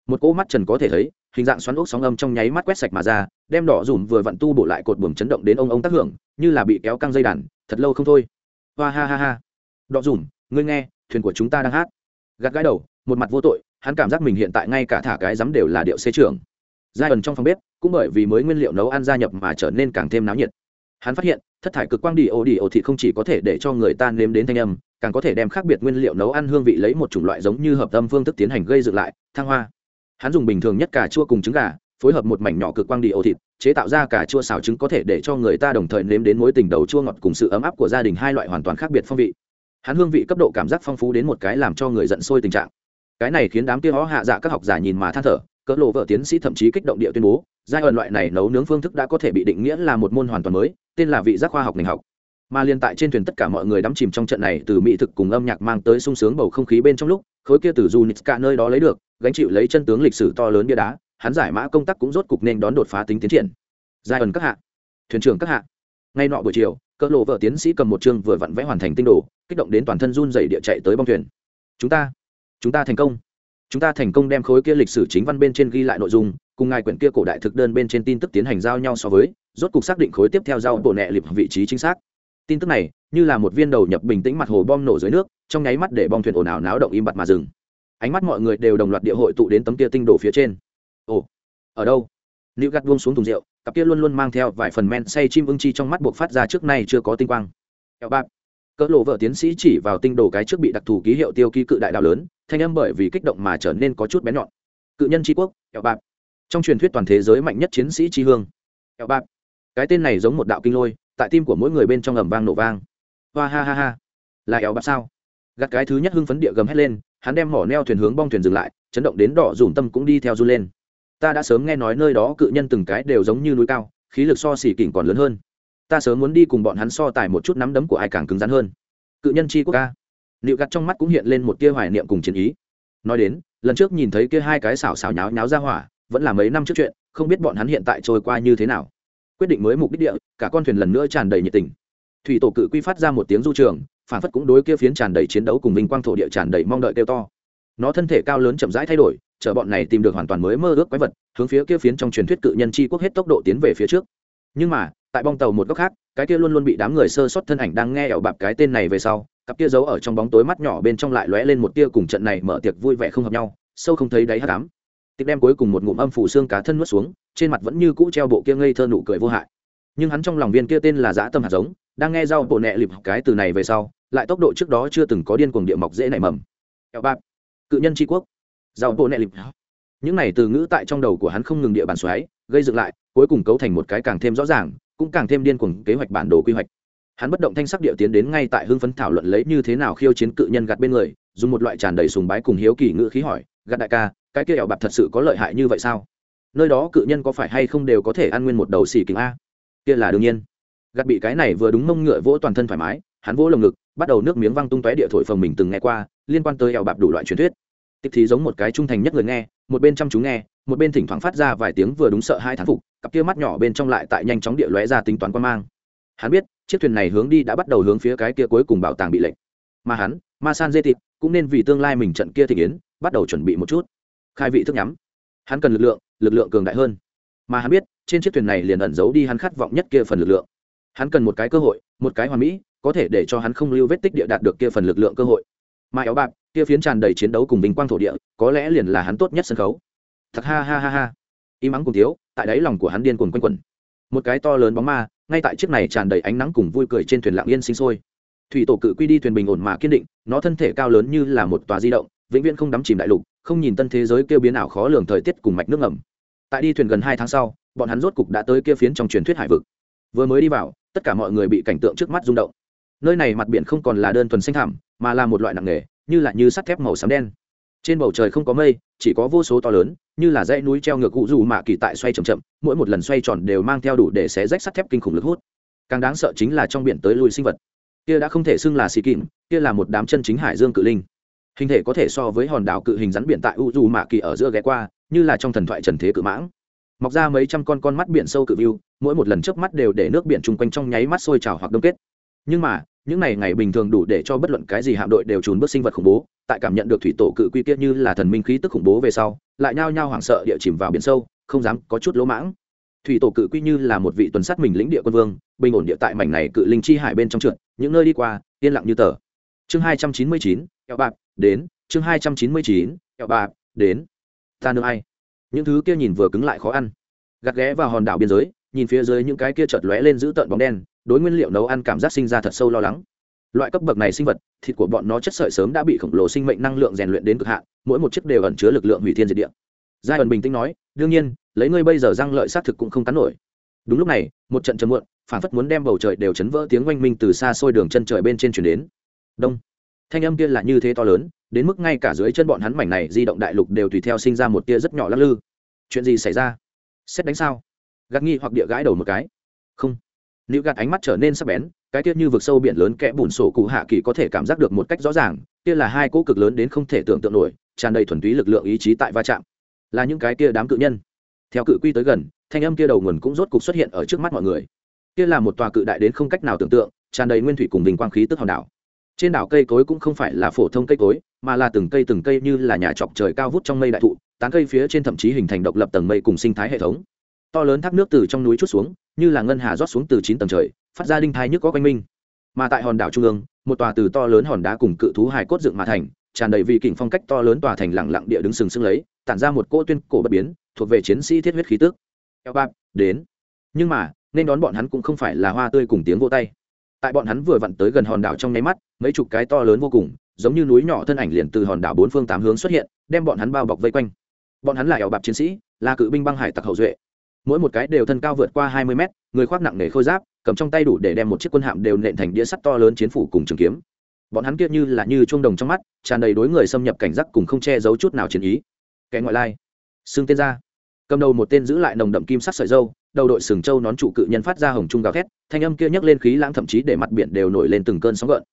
S1: Một cỗ mắt trần có thể thấy, hình dạng xoắn ốc sóng âm trong nháy mắt quét sạch mà ra, đem đỏ dùm vừa vặn tu bổ lại cột buồm chấn động đến ông ông tác hưởng, như là bị kéo căng dây đàn, thật lâu không thôi. Hoa ha ha ha. Đỏ dùm ngươi nghe, thuyền của chúng ta đang hát. Gạt gái đầu, một mặt vô tội hắn cảm giác mình hiện tại ngay cả thả cái rắm đều là điệu xế trưởng. Giai ẩn trong phòng bếp, cũng bởi vì mới nguyên liệu nấu ăn gia nhập mà trở nên càng thêm náo nhiệt. Hắn phát hiện, thất thải cực quang đi ô đi ô thịt không chỉ có thể để cho người ta nếm đến thanh âm, càng có thể đem khác biệt nguyên liệu nấu ăn hương vị lấy một chủng loại giống như hợp tâm phương thức tiến hành gây dựng lại, thăng hoa. Hắn dùng bình thường nhất cà chua cùng trứng gà, phối hợp một mảnh nhỏ cực quang đi ô thịt, chế tạo ra cà chua xào trứng có thể để cho người ta đồng thời nếm đến mối tình đầu chua ngọt cùng sự ấm áp của gia đình hai loại hoàn toàn khác biệt phong vị. Hắn hương vị cấp độ cảm giác phong phú đến một cái làm cho người giận sôi tình trạng cái này khiến đám kia hó hạ dạ các học giả nhìn mà than thở, cỡ lộ vợ tiến sĩ thậm chí kích động địa tuyên bố, giai ẩn loại này nấu nướng phương thức đã có thể bị định nghĩa là một môn hoàn toàn mới, tên là vị giác khoa học ngành học. Mà liên tại trên thuyền tất cả mọi người đắm chìm trong trận này từ mỹ thực cùng âm nhạc mang tới sung sướng bầu không khí bên trong lúc, khối kia từ Junitska nơi đó lấy được, gánh chịu lấy chân tướng lịch sử to lớn bia đá, hắn giải mã công tác cũng rốt cục nên đón đột phá tính tiến triển. Giai ẩn các hạ, thuyền trưởng các hạ. Ngay nọ buổi chiều, cỡ lộ vợ tiến sĩ cầm một chương vừa vặn vẽ hoàn thành tinh đồ, kích động đến toàn thân run dày địa chạy tới bong thuyền. Chúng ta chúng ta thành công. Chúng ta thành công đem khối kia lịch sử chính văn bên trên ghi lại nội dung, cùng ngài quyển kia cổ đại thực đơn bên trên tin tức tiến hành giao nhau so với, rốt cục xác định khối tiếp theo giao bộ nẹ lịp vị trí chính xác. Tin tức này, như là một viên đầu nhập bình tĩnh mặt hồ bom nổ dưới nước, trong nháy mắt để bom thuyền ồn ào náo động im bặt mà dừng. Ánh mắt mọi người đều đồng loạt địa hội tụ đến tấm kia tinh đổ phía trên. Ồ, ở đâu? Nữ gắt buông xuống thùng rượu, cặp kia luôn luôn mang theo vài phần men say chim ưng chi trong mắt buộc phát ra trước nay chưa có tinh quang. Eo bạc. Cỡ lộ vợ tiến sĩ chỉ vào tinh đồ cái trước bị đặc thù ký hiệu tiêu ký cự đại đạo lớn thanh âm bởi vì kích động mà trở nên có chút bén nhọn. Cự nhân tri quốc ẹo bạc trong truyền thuyết toàn thế giới mạnh nhất chiến sĩ tri hương ẹo bạc cái tên này giống một đạo kinh lôi, tại tim của mỗi người bên trong ầm vang nổ vang. Hoa ha ha ha. Là ẹo bạc sao? Gạt cái thứ nhất hưng phấn địa gầm hét lên, hắn đem mỏ neo thuyền hướng bong thuyền dừng lại, chấn động đến đỏ dùm tâm cũng đi theo run lên. Ta đã sớm nghe nói nơi đó cự nhân từng cái đều giống như núi cao, khí lực so xỉ kỉnh còn lớn hơn. Ta sớm muốn đi cùng bọn hắn so tài một chút nắm đấm của ai càng cứng rắn hơn. Cự nhân chi quốc ca nịu gặt trong mắt cũng hiện lên một tia hoài niệm cùng chiến ý. Nói đến, lần trước nhìn thấy kia hai cái xảo xảo nháo nháo ra hỏa, vẫn là mấy năm trước chuyện, không biết bọn hắn hiện tại trôi qua như thế nào. Quyết định mới mục đích địa, cả con thuyền lần nữa tràn đầy nhiệt tình. Thủy tổ cự quy phát ra một tiếng du trường, phản phất cũng đối kia phiến tràn đầy chiến đấu cùng vinh quang thổ địa tràn đầy mong đợi kêu to. Nó thân thể cao lớn chậm rãi thay đổi chờ bọn này tìm được hoàn toàn mới mơ ước quái vật, hướng phía kia phiến trong truyền thuyết cự nhân chi quốc hết tốc độ tiến về phía trước. Nhưng mà, tại bong tàu một góc khác, cái kia luôn luôn bị đám người sơ sót thân ảnh đang nghe ẻo bạp cái tên này về sau cặp kia giấu ở trong bóng tối mắt nhỏ bên trong lại lóe lên một tia cùng trận này mở tiệc vui vẻ không hợp nhau, sâu không thấy đáy hát cám tiệc đem cuối cùng một ngụm âm phủ xương cá thân nuốt xuống, trên mặt vẫn như cũ treo bộ kia ngây thơ nụ cười vô hại. Nhưng hắn trong lòng viên kia tên là dã tâm hạt giống, đang nghe rau bộ nẹ lịp cái từ này về sau, lại tốc độ trước đó chưa từng có điên cuồng địa mọc dễ nảy mầm. Bạp cự nhân tri quốc, rau bộ nẹ lịp những này từ ngữ tại trong đầu của hắn không ngừng địa bàn xoáy, gây dựng lại, cuối cùng cấu thành một cái càng thêm rõ ràng, cũng càng thêm điên cuồng kế hoạch bản đồ quy hoạch hắn bất động thanh sắc địa tiến đến ngay tại hưng phấn thảo luận lấy như thế nào khiêu chiến cự nhân gạt bên người, dùng một loại tràn đầy sùng bái cùng hiếu kỳ ngữ khí hỏi, gạt đại ca, cái kia ẻo bạc thật sự có lợi hại như vậy sao? Nơi đó cự nhân có phải hay không đều có thể ăn nguyên một đầu xì kính a? Kia là đương nhiên. Gạt bị cái này vừa đúng mông ngựa vỗ toàn thân thoải mái, hắn vỗ lồng ngực, bắt đầu nước miếng văng tung tóe địa thổi phồng mình từng nghe qua, liên quan tới ẻo bạc đủ loại truyền thuyết. Tiếp thì giống một cái trung thành nhất người nghe, một bên chăm chú nghe, một bên thỉnh thoảng phát ra vài tiếng vừa đúng sợ hai thán phục, cặp kia mắt nhỏ bên trong lại tại nhanh chóng địa lóe ra tính toán quan mang hắn biết, chiếc thuyền này hướng đi đã bắt đầu hướng phía cái kia cuối cùng bảo tàng bị lệnh. Mà hắn, ma san dê thịt cũng nên vì tương lai mình trận kia thị kiến bắt đầu chuẩn bị một chút. Khai vị thức nhắm. Hắn cần lực lượng lực lượng cường đại hơn. Mà hắn biết, trên chiếc thuyền này liền ẩn giấu đi hắn khát vọng nhất kia phần lực lượng. Hắn cần một cái cơ hội, một cái hoàn mỹ, có thể để cho hắn không lưu vết tích địa đạt được kia phần lực lượng cơ hội. Mà éo bạc, kia phiến tràn đầy chiến đấu cùng vinh quang thổ địa, có lẽ liền là hắn tốt nhất sân khấu. Thật ha ha ha ha. Im mắng cùng thiếu, tại đáy lòng của hắn điên cuồng quanh quẩn một cái to lớn bóng ma, ngay tại chiếc này tràn đầy ánh nắng cùng vui cười trên thuyền lặng yên sinh sôi. Thủy tổ cự quy đi thuyền bình ổn mà kiên định, nó thân thể cao lớn như là một tòa di động, vĩnh viễn không đắm chìm đại lục, không nhìn tân thế giới kêu biến ảo khó lường thời tiết cùng mạch nước ngầm. Tại đi thuyền gần hai tháng sau, bọn hắn rốt cục đã tới kia phiến trong truyền thuyết hải vực. Vừa mới đi vào, tất cả mọi người bị cảnh tượng trước mắt rung động. Nơi này mặt biển không còn là đơn thuần xanh thảm mà là một loại nặng nghề như là như sắt thép màu xám đen trên bầu trời không có mây, chỉ có vô số to lớn, như là dãy núi treo ngược cụ dù mạ kỳ tại xoay c h ậ m chậm, mỗi một lần xoay tròn đều mang theo đủ để xé rách sắt thép kinh khủng lực hút. Càng đáng sợ chính là trong biển tới lùi sinh vật. Kia đã không thể xưng là xì kìm, kia là một đám chân chính hải dương cự linh. Hình thể có thể so với hòn đảo cự hình rắn biển tại u dù mạ kỳ ở giữa ghé qua, như là trong thần thoại trần thế cự mãng. Mọc ra mấy trăm con con mắt biển sâu cự view, mỗi một lần trước mắt đều để nước biển chung quanh trong nháy mắt sôi trào hoặc đông kết. Nhưng mà những này ngày bình thường đủ để cho bất luận cái gì hạm đội đều trốn bước sinh vật khủng bố, tại cảm nhận được thủy tổ cự quy kia như là thần minh khí tức khủng bố về sau, lại nhao nhao hoảng sợ địa chìm vào biển sâu, không dám có chút lỗ mãng. Thủy tổ cự quy như là một vị tuần sát mình lĩnh địa quân vương, bình ổn địa tại mảnh này cự linh chi hải bên trong trượt, những nơi đi qua, yên lặng như tờ. Chương hai trăm chín mươi chín, kẹo bạc, đến. Chương hai trăm chín mươi chín, kẹo bạc, đến. Ta nương ai? Những thứ kia nhìn vừa cứng lại khó ăn. Gạt ghé vào hòn đảo biên giới, nhìn phía dưới những cái kia chợt lóe lên giữ tợn bóng đen đối nguyên liệu nấu ăn cảm giác sinh ra thật sâu lo lắng. Loại cấp bậc này sinh vật, thịt của bọn nó chất sợi sớm đã bị khổng lồ sinh mệnh năng lượng rèn luyện đến cực hạn, mỗi một chiếc đều ẩn chứa lực lượng hủy thiên diệt địa. Giai ẩn bình tĩnh nói, đương nhiên, lấy ngươi bây giờ răng lợi xác thực cũng không cắn nổi. Đúng lúc này, một trận chầm muộn, phản phất muốn đem bầu trời đều chấn vỡ tiếng oanh minh từ xa xôi đường chân trời bên trên chuyển đến. Đông. Thanh âm kia là như thế to lớn, đến mức ngay cả dưới chân bọn hắn mảnh này di động đại lục đều tùy theo sinh ra một tia rất nhỏ lắc lư. Chuyện gì xảy ra? Xét đánh sao? Gạt nghi hoặc địa gãi đầu một cái. Không nữ gạt ánh mắt trở nên sắc bén, cái tiết như vực sâu biển lớn kẽ bùn sổ cụ hạ kỳ có thể cảm giác được một cách rõ ràng, kia là hai cỗ cực lớn đến không thể tưởng tượng nổi, tràn đầy thuần túy lực lượng ý chí tại va chạm. Là những cái kia đám cự nhân. Theo cự quy tới gần, thanh âm kia đầu nguồn cũng rốt cục xuất hiện ở trước mắt mọi người. Kia là một tòa cự đại đến không cách nào tưởng tượng, tràn đầy nguyên thủy cùng bình quang khí tức hòn đảo. Trên đảo cây cối cũng không phải là phổ thông cây cối, mà là từng cây từng cây như là nhà chọc trời cao vút trong mây đại thụ, tán cây phía trên thậm chí hình thành độc lập tầng mây cùng sinh thái hệ thống. To lớn thác nước từ trong núi chút xuống như là ngân hà rót xuống từ chín tầng trời, phát ra đinh thai nhức có quanh minh mà tại hòn đảo trung ương, một tòa từ to lớn hòn đá cùng cự thú hài cốt dựng mà thành, tràn đầy vị kình phong cách to lớn tòa thành lẳng lặng địa đứng sừng sững lấy, tản ra một cỗ tuyên cổ bất biến, thuộc về chiến sĩ thiết huyết khí tức. Eo bạc đến. Nhưng mà, nên đón bọn hắn cũng không phải là hoa tươi cùng tiếng vô tay. Tại bọn hắn vừa vặn tới gần hòn đảo trong nháy mắt, mấy chục cái to lớn vô cùng, giống như núi nhỏ thân ảnh liền từ hòn đảo bốn phương tám hướng xuất hiện, đem bọn hắn bao bọc vây quanh. Bọn hắn là ẻo bạp chiến sĩ, là cự binh băng hải tặc hậu duệ mỗi một cái đều thân cao vượt qua hai mươi mét, người khoác nặng nề khôi giáp, cầm trong tay đủ để đem một chiếc quân hạm đều nện thành đĩa sắt to lớn chiến phủ cùng trường kiếm. Bọn hắn kia như là như chuông đồng trong mắt, tràn đầy đối người xâm nhập cảnh giác cùng không che giấu chút nào chiến ý. Kẻ ngoại lai. Xương tên ra cầm đầu một tên giữ lại nồng đậm kim sắc sợi dâu, đầu đội sừng trâu nón trụ cự nhân phát ra hồng trung gào thét, thanh âm kia nhấc lên khí lãng thậm chí để mặt biển đều nổi lên từng cơn sóng gợn.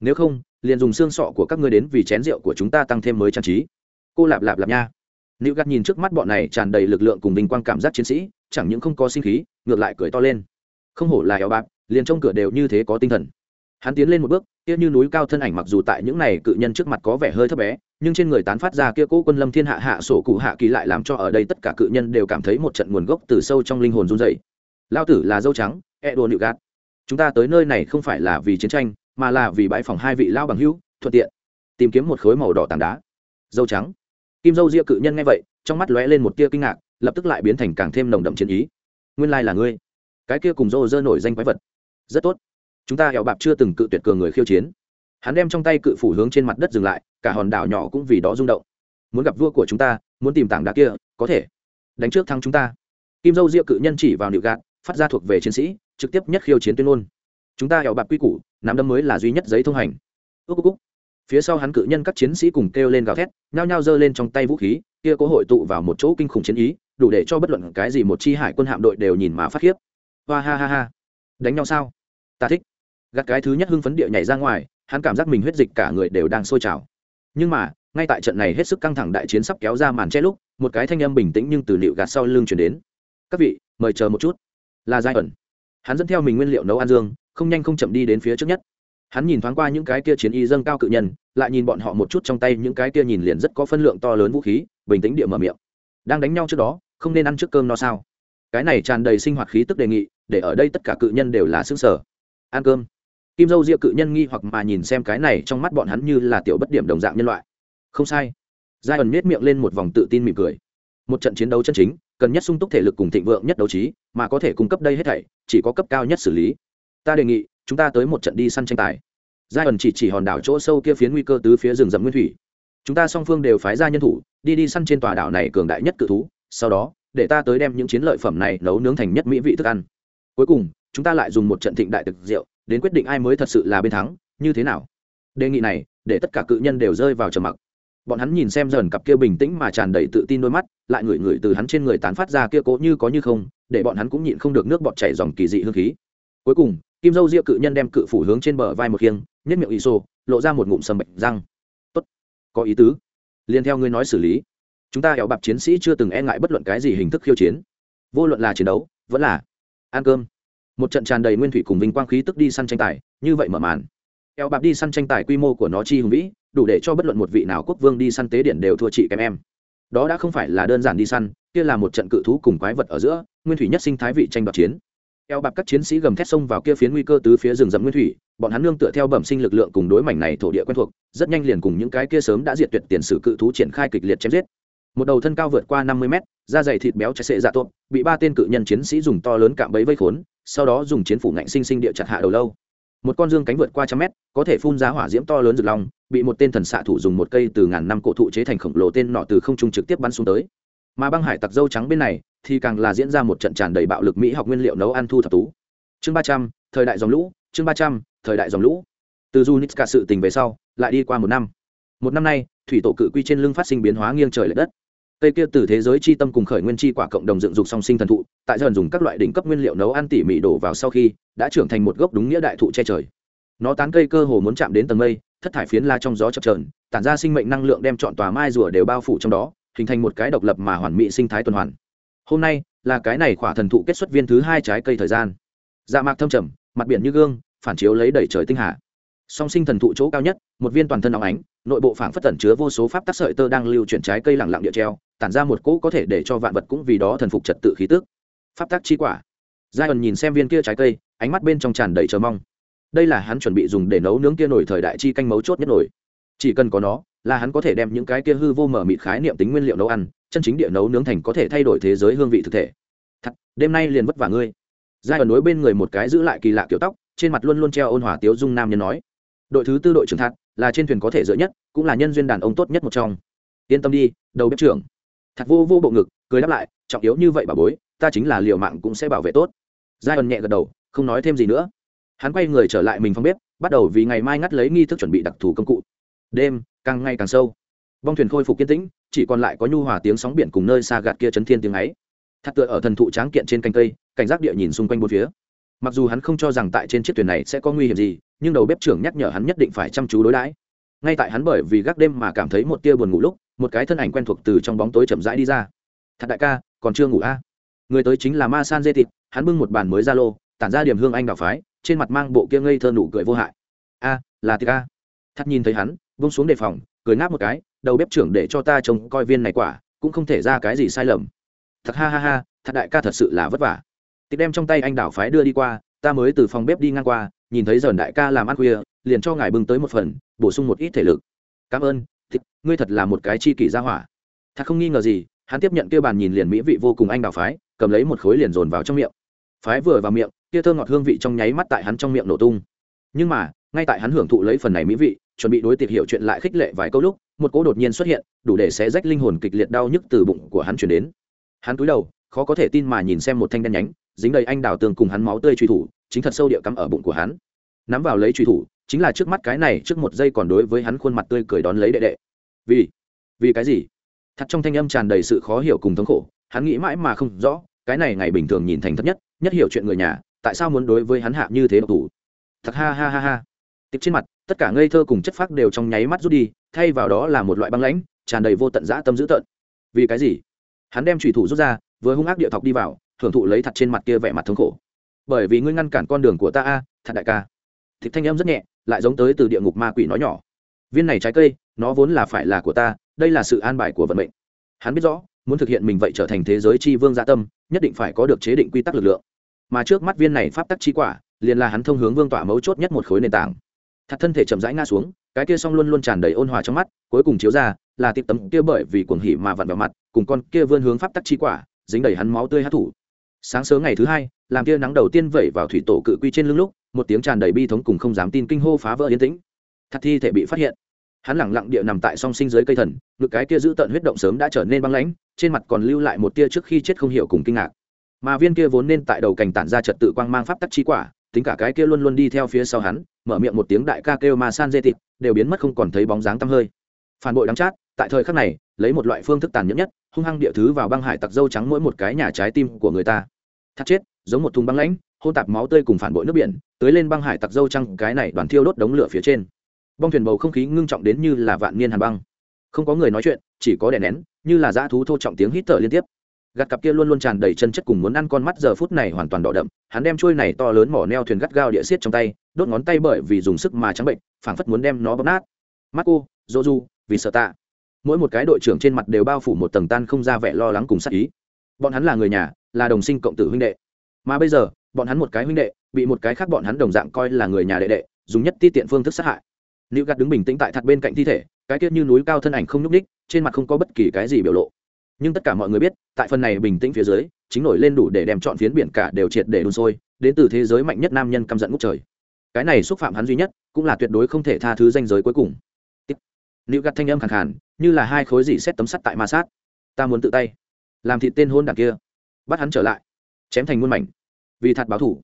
S1: Nếu không, liền dùng xương sọ của các ngươi đến vì chén rượu của chúng ta tăng thêm mới trang trí. Cô lạp lạp lạp nha. Nữ gắt nhìn trước mắt bọn này tràn đầy lực lượng cùng vinh quang cảm giác chiến sĩ chẳng những không có sinh khí, ngược lại cười to lên. Không hổ là eo bạc, liền trong cửa đều như thế có tinh thần. Hắn tiến lên một bước, kia như núi cao thân ảnh mặc dù tại những này cự nhân trước mặt có vẻ hơi thấp bé, nhưng trên người tán phát ra kia cố quân lâm thiên hạ hạ sổ cụ hạ kỳ lại làm cho ở đây tất cả cự nhân đều cảm thấy một trận nguồn gốc từ sâu trong linh hồn run dày lao tử là dâu trắng e đồ nịu gạt. Chúng ta tới nơi này không phải là vì chiến tranh, mà là vì bãi phòng hai vị lao bằng hữu, thuận tiện, tìm kiếm một khối màu đỏ tảng đá. Dâu trắng. Kim dâu ria cự nhân nghe vậy, trong mắt lóe lên một tia kinh ngạc lập tức lại biến thành càng thêm nồng đậm chiến ý. Nguyên lai là ngươi. Cái kia cùng dô dơ nổi danh quái vật. Rất tốt. Chúng ta hẹo bạp chưa từng cự tuyệt cường người khiêu chiến. Hắn đem trong tay cự phủ hướng trên mặt đất dừng lại, cả hòn đảo nhỏ cũng vì đó rung động. Muốn gặp vua của chúng ta, muốn tìm tảng đá kia, có thể. Đánh trước thắng chúng ta. Kim dâu diệu cự nhân chỉ vào nịu gạt, phát ra thuộc về chiến sĩ, trực tiếp nhất khiêu chiến tuyên ngôn. Chúng ta hẹo bạc quy củ, nắm đấm mới là duy nhất giấy thông hành. Ước cúc phía sau hắn cự nhân các chiến sĩ cùng kêu lên gào thét, nhao nhao giơ lên trong tay vũ khí, kia có hội tụ vào một chỗ kinh khủng chiến ý, đủ để cho bất luận cái gì một chi hải quân hạm đội đều nhìn mà phát khiếp. Hoa ha ha ha. Đánh nhau sao? Ta thích. Gạt cái thứ nhất hưng phấn địa nhảy ra ngoài, hắn cảm giác mình huyết dịch cả người đều đang sôi trào. Nhưng mà, ngay tại trận này hết sức căng thẳng đại chiến sắp kéo ra màn che lúc, một cái thanh âm bình tĩnh nhưng từ liệu gạt sau lưng chuyển đến. Các vị, mời chờ một chút. Là giai ẩn. Hắn dẫn theo mình nguyên liệu nấu ăn dương, không nhanh không chậm đi đến phía trước nhất hắn nhìn thoáng qua những cái kia chiến y dâng cao cự nhân, lại nhìn bọn họ một chút trong tay những cái kia nhìn liền rất có phân lượng to lớn vũ khí, bình tĩnh địa mở miệng. Đang đánh nhau trước đó, không nên ăn trước cơm no sao? Cái này tràn đầy sinh hoạt khí tức đề nghị, để ở đây tất cả cự nhân đều là xương sở ăn cơm. Kim dâu ria cự nhân nghi hoặc mà nhìn xem cái này trong mắt bọn hắn như là tiểu bất điểm đồng dạng nhân loại. Không sai. Giai ẩn miết miệng lên một vòng tự tin mỉm cười. Một trận chiến đấu chân chính, cần nhất sung túc thể lực cùng thịnh vượng nhất đấu trí, mà có thể cung cấp đây hết thảy, chỉ có cấp cao nhất xử lý. Ta đề nghị chúng ta tới một trận đi săn tranh tài. Giai ẩn chỉ chỉ hòn đảo chỗ sâu kia phía nguy cơ tứ phía rừng rậm nguyên thủy. Chúng ta song phương đều phái ra nhân thủ, đi đi săn trên tòa đảo này cường đại nhất cự thú, sau đó, để ta tới đem những chiến lợi phẩm này nấu nướng thành nhất mỹ vị thức ăn. Cuối cùng, chúng ta lại dùng một trận thịnh đại thực rượu, đến quyết định ai mới thật sự là bên thắng, như thế nào? Đề nghị này, để tất cả cự nhân đều rơi vào trầm mặc. Bọn hắn nhìn xem dần cặp kia bình tĩnh mà tràn đầy tự tin đôi mắt, lại ngửi ngửi từ hắn trên người tán phát ra kia cố như có như không, để bọn hắn cũng nhịn không được nước bọt chảy dòng kỳ dị hương khí. Cuối cùng kim dâu ria cự nhân đem cự phủ hướng trên bờ vai một khiêng nhất miệng ý xô lộ ra một ngụm sầm bệnh răng. Tốt, có ý tứ. Liền theo ngươi nói xử lý. Chúng ta hẹo Bạp chiến sĩ chưa từng e ngại bất luận cái gì hình thức khiêu chiến. Vô luận là chiến đấu, vẫn là ăn cơm. Một trận tràn đầy nguyên thủy cùng vinh quang khí tức đi săn tranh tài, như vậy mở màn. Eo bạc đi săn tranh tài quy mô của nó chi hùng vĩ, đủ để cho bất luận một vị nào quốc vương đi săn tế điện đều thua chị kém em. Đó đã không phải là đơn giản đi săn, kia là một trận cự thú cùng quái vật ở giữa, nguyên thủy nhất sinh thái vị tranh đoạt chiến eo bạc các chiến sĩ gầm thét xông vào kia phiến nguy cơ tứ phía rừng rậm nguyên thủy, bọn hắn nương tựa theo bẩm sinh lực lượng cùng đối mảnh này thổ địa quen thuộc, rất nhanh liền cùng những cái kia sớm đã diệt tuyệt tiền sử cự thú triển khai kịch liệt chém giết. Một đầu thân cao vượt qua năm mươi mét, da dày thịt béo chạy sệ dạ tốt bị ba tên cự nhân chiến sĩ dùng to lớn cạm bẫy vây khốn, sau đó dùng chiến phủ ngạnh sinh sinh địa chặt hạ đầu lâu. Một con dương cánh vượt qua trăm mét, có thể phun ra hỏa diễm to lớn rực long, bị một tên thần xạ thủ dùng một cây từ ngàn năm cổ thụ chế thành khổng lồ tên nọ từ không trung trực tiếp bắn xuống tới mà băng hải tặc dâu trắng bên này thì càng là diễn ra một trận tràn đầy bạo lực mỹ học nguyên liệu nấu ăn thu thập tú. Chương ba trăm, thời đại dòng lũ, chương ba trăm, thời đại dòng lũ. Từ du nít cả sự tình về sau, lại đi qua một năm. Một năm nay, thủy tổ cự quy trên lưng phát sinh biến hóa nghiêng trời l ệ đất. Cây kia từ thế giới chi tâm cùng khởi nguyên chi quả cộng đồng dựng dục song sinh thần thụ, tại dần dùng các loại đỉnh cấp nguyên liệu nấu ăn tỉ mỉ đổ vào sau khi, đã trưởng thành một gốc đúng nghĩa đại thụ che trời. Nó tán cây cơ hồ muốn chạm đến tầng mây, thất thải phiến la trong gió chập trờn tản ra sinh mệnh năng lượng đem chọn tòa mai rùa đều bao phủ trong đó hình thành một cái độc lập mà hoàn mỹ sinh thái tuần hoàn. Hôm nay là cái này khỏa thần thụ kết xuất viên thứ hai trái cây thời gian. Dạ mạc thâm trầm, mặt biển như gương, phản chiếu lấy đầy trời tinh hà. Song sinh thần thụ chỗ cao nhất, một viên toàn thân óng ánh, nội bộ phảng phất tẩn chứa vô số pháp tác sợi tơ đang lưu chuyển trái cây lẳng lặng địa treo, tản ra một cỗ có thể để cho vạn vật cũng vì đó thần phục trật tự khí tước pháp tác chi quả. Giai ẩn nhìn xem viên kia trái cây, ánh mắt bên trong tràn đầy chờ mong. Đây là hắn chuẩn bị dùng để nấu nướng kia nổi thời đại chi canh mấu chốt nhất nổi. Chỉ cần có nó là hắn có thể đem những cái kia hư vô mở mịt khái niệm tính nguyên liệu nấu ăn, chân chính địa nấu nướng thành có thể thay đổi thế giới hương vị thực thể. Thật, đêm nay liền vất vả ngươi. Giai ẩn đối bên người một cái giữ lại kỳ lạ kiểu tóc, trên mặt luôn luôn treo ôn hòa tiếu dung nam nhân nói. Đội thứ tư đội trưởng thạt, là trên thuyền có thể dựa nhất, cũng là nhân duyên đàn ông tốt nhất một trong. Yên tâm đi, đầu bếp trưởng. Thật vô vô bộ ngực, cười đáp lại, trọng yếu như vậy bà bối, ta chính là liều mạng cũng sẽ bảo vệ tốt. Giai ẩn nhẹ gật đầu, không nói thêm gì nữa. Hắn quay người trở lại mình phòng bếp, bắt đầu vì ngày mai ngắt lấy nghi thức chuẩn bị đặc thù công cụ đêm, càng ngày càng sâu. Bong thuyền khôi phục kiên tĩnh, chỉ còn lại có nhu hòa tiếng sóng biển cùng nơi xa gạt kia chấn thiên tiếng ấy. Thắt tựa ở thần thụ tráng kiện trên canh cây, cảnh giác địa nhìn xung quanh bốn phía. Mặc dù hắn không cho rằng tại trên chiếc thuyền này sẽ có nguy hiểm gì, nhưng đầu bếp trưởng nhắc nhở hắn nhất định phải chăm chú đối đãi. Ngay tại hắn bởi vì gác đêm mà cảm thấy một tia buồn ngủ lúc, một cái thân ảnh quen thuộc từ trong bóng tối chậm rãi đi ra. Thật đại ca, còn chưa ngủ a à? người tới chính là ma san dê thịt. Hắn bưng một bàn mới ra lô, tản ra điểm hương anh đào phái, trên mặt mang bộ kia ngây thơ nụ cười vô hại. A, là thịt a thắt nhìn thấy hắn bông xuống đề phòng, cười ngáp một cái, đầu bếp trưởng để cho ta trông coi viên này quả, cũng không thể ra cái gì sai lầm. Thật ha ha ha, thật đại ca thật sự là vất vả. Tịch đem trong tay anh đảo phái đưa đi qua, ta mới từ phòng bếp đi ngang qua, nhìn thấy dần đại ca làm ăn khuya, liền cho ngài bưng tới một phần, bổ sung một ít thể lực. Cảm ơn thịt ngươi thật là một cái chi kỷ gia hỏa. Thật không nghi ngờ gì, hắn tiếp nhận kia bàn nhìn liền mỹ vị vô cùng anh đào phái, cầm lấy một khối liền dồn vào trong miệng. Phái vừa vào miệng, kia thơ ngọt hương vị trong nháy mắt tại hắn trong miệng nổ tung. Nhưng mà, ngay tại hắn hưởng thụ lấy phần này mỹ vị chuẩn bị đối tiệp hiểu chuyện lại khích lệ vài câu lúc, một cỗ đột nhiên xuất hiện, đủ để xé rách linh hồn kịch liệt đau nhức từ bụng của hắn chuyển đến. Hắn cúi đầu, khó có thể tin mà nhìn xem một thanh đen nhánh, dính đầy anh đào tường cùng hắn máu tươi truy thủ, chính thật sâu địa cắm ở bụng của hắn. Nắm vào lấy truy thủ, chính là trước mắt cái này, trước một giây còn đối với hắn khuôn mặt tươi cười đón lấy đệ đệ. Vì vì cái gì? Thật trong thanh âm tràn đầy sự khó hiểu cùng thống khổ, hắn nghĩ mãi mà không rõ, cái này ngày bình thường nhìn thành thấp nhất nhất hiểu chuyện người nhà, tại sao muốn đối với hắn hạ như thế độc thủ? Thật ha ha ha ha. Tiếp trên mặt tất cả ngây thơ cùng chất phác đều trong nháy mắt rút đi, thay vào đó là một loại băng lãnh, tràn đầy vô tận dã tâm dữ tợn. Vì cái gì? Hắn đem trùy thủ rút ra, vừa hung ác địa thọc đi vào, thưởng thụ lấy thật trên mặt kia vẻ mặt thống khổ. Bởi vì ngươi ngăn cản con đường của ta a, thật đại ca. Thịt thanh âm rất nhẹ, lại giống tới từ địa ngục ma quỷ nói nhỏ. Viên này trái cây, nó vốn là phải là của ta, đây là sự an bài của vận mệnh. Hắn biết rõ, muốn thực hiện mình vậy trở thành thế giới tri vương gia tâm, nhất định phải có được chế định quy tắc lực lượng. Mà trước mắt viên này pháp tắc chi quả, liền là hắn thông hướng vương tỏa mấu chốt nhất một khối nền tảng thật thân thể chậm rãi ngã xuống, cái kia song luôn luôn tràn đầy ôn hòa trong mắt, cuối cùng chiếu ra, là tiệp tấm kia bởi vì cuồng hỉ mà vặn vào mặt, cùng con kia vươn hướng pháp tắc chi quả, dính đầy hắn máu tươi hát thủ. Sáng sớm ngày thứ hai, làm kia nắng đầu tiên vẩy vào thủy tổ cự quy trên lưng lúc, một tiếng tràn đầy bi thống cùng không dám tin kinh hô phá vỡ yên tĩnh. Thật thi thể bị phát hiện. Hắn lẳng lặng địa nằm tại song sinh dưới cây thần, ngực cái kia giữ tận huyết động sớm đã trở nên băng lãnh, trên mặt còn lưu lại một tia trước khi chết không hiểu cùng kinh ngạc. Mà viên kia vốn nên tại đầu cành tản ra trật tự quang mang pháp tắc chi quả tính cả cái kia luôn luôn đi theo phía sau hắn, mở miệng một tiếng đại ca kêu mà san dê thịt, đều biến mất không còn thấy bóng dáng tăm hơi. Phản bội đắng chát, tại thời khắc này, lấy một loại phương thức tàn nhẫn nhất, hung hăng địa thứ vào băng hải tặc dâu trắng mỗi một cái nhà trái tim của người ta. Thắt chết, giống một thùng băng lãnh, hôn tạp máu tươi cùng phản bội nước biển tới lên băng hải tặc dâu trăng cái này đoàn thiêu đốt đống lửa phía trên. Bong thuyền bầu không khí ngưng trọng đến như là vạn niên hàn băng. Không có người nói chuyện, chỉ có đèn nén, như là dã thú thô trọng tiếng hít thở liên tiếp gạt cặp kia luôn luôn tràn đầy chân chất cùng muốn ăn con mắt giờ phút này hoàn toàn đỏ đậm, hắn đem trôi này to lớn mỏ neo thuyền gắt gao địa xiết trong tay, đốt ngón tay bởi vì dùng sức mà trắng bệnh, phảng phất muốn đem nó bóp nát. Marco joju vì sợ tạ mỗi một cái đội trưởng trên mặt đều bao phủ một tầng tan không ra vẻ lo lắng cùng sắc ý. Bọn hắn là người nhà, là đồng sinh cộng tử huynh đệ. Mà bây giờ, bọn hắn một cái huynh đệ, bị một cái khác bọn hắn đồng dạng coi là người nhà đệ đệ, dùng nhất ti tiện phương thức sát hại. Nữ gạt đứng bình tĩnh tại thật bên cạnh thi thể, cái tiết như núi cao thân ảnh không nhúc ních trên mặt không có bất kỳ cái gì biểu lộ nhưng tất cả mọi người biết, tại phần này bình tĩnh phía dưới, chính nổi lên đủ để đem chọn phiến biển cả đều triệt để đun sôi, đến từ thế giới mạnh nhất nam nhân căm giận ngút trời. Cái này xúc phạm hắn duy nhất, cũng là tuyệt đối không thể tha thứ danh giới cuối cùng. Nữ gặt thanh âm khẳng khàn, như là hai khối dị xét tấm sắt tại ma sát. Ta muốn tự tay. Làm thịt tên hôn đảng kia. Bắt hắn trở lại. Chém thành muôn mảnh. Vì thạt báo thủ.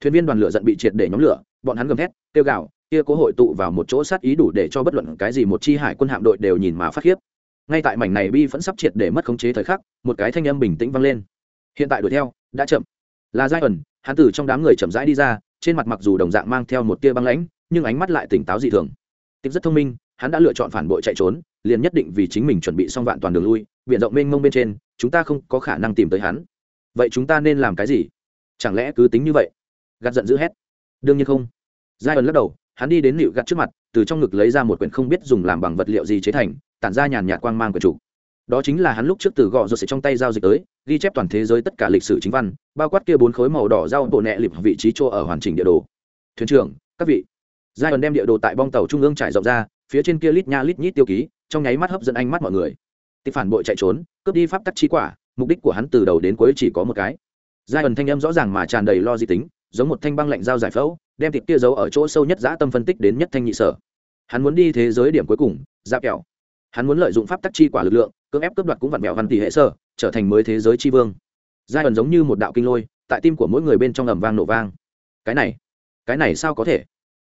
S1: Thuyền viên đoàn lửa giận bị triệt để nhóm lửa, bọn hắn gầm thét tiêu gạo kia cố hội tụ vào một chỗ sát ý đủ để cho bất luận cái gì một chi hải quân hạm đội đều nhìn mà phát khiếp ngay tại mảnh này bi vẫn sắp triệt để mất khống chế thời khắc, một cái thanh âm bình tĩnh vang lên. Hiện tại đuổi theo, đã chậm. Là giai ẩn, hắn từ trong đám người chậm rãi đi ra, trên mặt mặc dù đồng dạng mang theo một tia băng lãnh, nhưng ánh mắt lại tỉnh táo dị thường. Tịch rất thông minh, hắn đã lựa chọn phản bội chạy trốn, liền nhất định vì chính mình chuẩn bị xong vạn toàn đường lui, biển rộng mênh mông bên trên, chúng ta không có khả năng tìm tới hắn. Vậy chúng ta nên làm cái gì? Chẳng lẽ cứ tính như vậy? Gạt giận dữ hét. Đương nhiên không. Giai ẩn lắc đầu, hắn đi đến nịu gạt trước mặt, từ trong ngực lấy ra một quyển không biết dùng làm bằng vật liệu gì chế thành tản ra nhàn nhạt quang mang của chủ. Đó chính là hắn lúc trước từ gọ rột trong tay giao dịch tới, ghi chép toàn thế giới tất cả lịch sử chính văn, bao quát kia bốn khối màu đỏ giao bộ nẹ lịp vị trí chỗ ở hoàn chỉnh địa đồ. Thuyền trưởng, các vị. Giai ẩn đem địa đồ tại bong tàu trung ương trải rộng ra, phía trên kia lít nha lít nhít tiêu ký, trong nháy mắt hấp dẫn ánh mắt mọi người. Tịch phản bội chạy trốn, cướp đi pháp tắc chi quả, mục đích của hắn từ đầu đến cuối chỉ có một cái. Giai ẩn thanh âm rõ ràng mà tràn đầy lo di tính, giống một thanh băng lạnh dao giải phẫu, đem thịt kia giấu ở chỗ sâu nhất dã tâm phân tích đến nhất thanh nhị sở. Hắn muốn đi thế giới điểm cuối cùng, giáp kẹo hắn muốn lợi dụng pháp tắc chi quả lực lượng, cưỡng ép cướp đoạt cũng vặn mẹo văn tỷ hệ sơ trở thành mới thế giới chi vương. Giai ẩn giống như một đạo kinh lôi, tại tim của mỗi người bên trong ầm vang nổ vang. Cái này cái này sao có thể?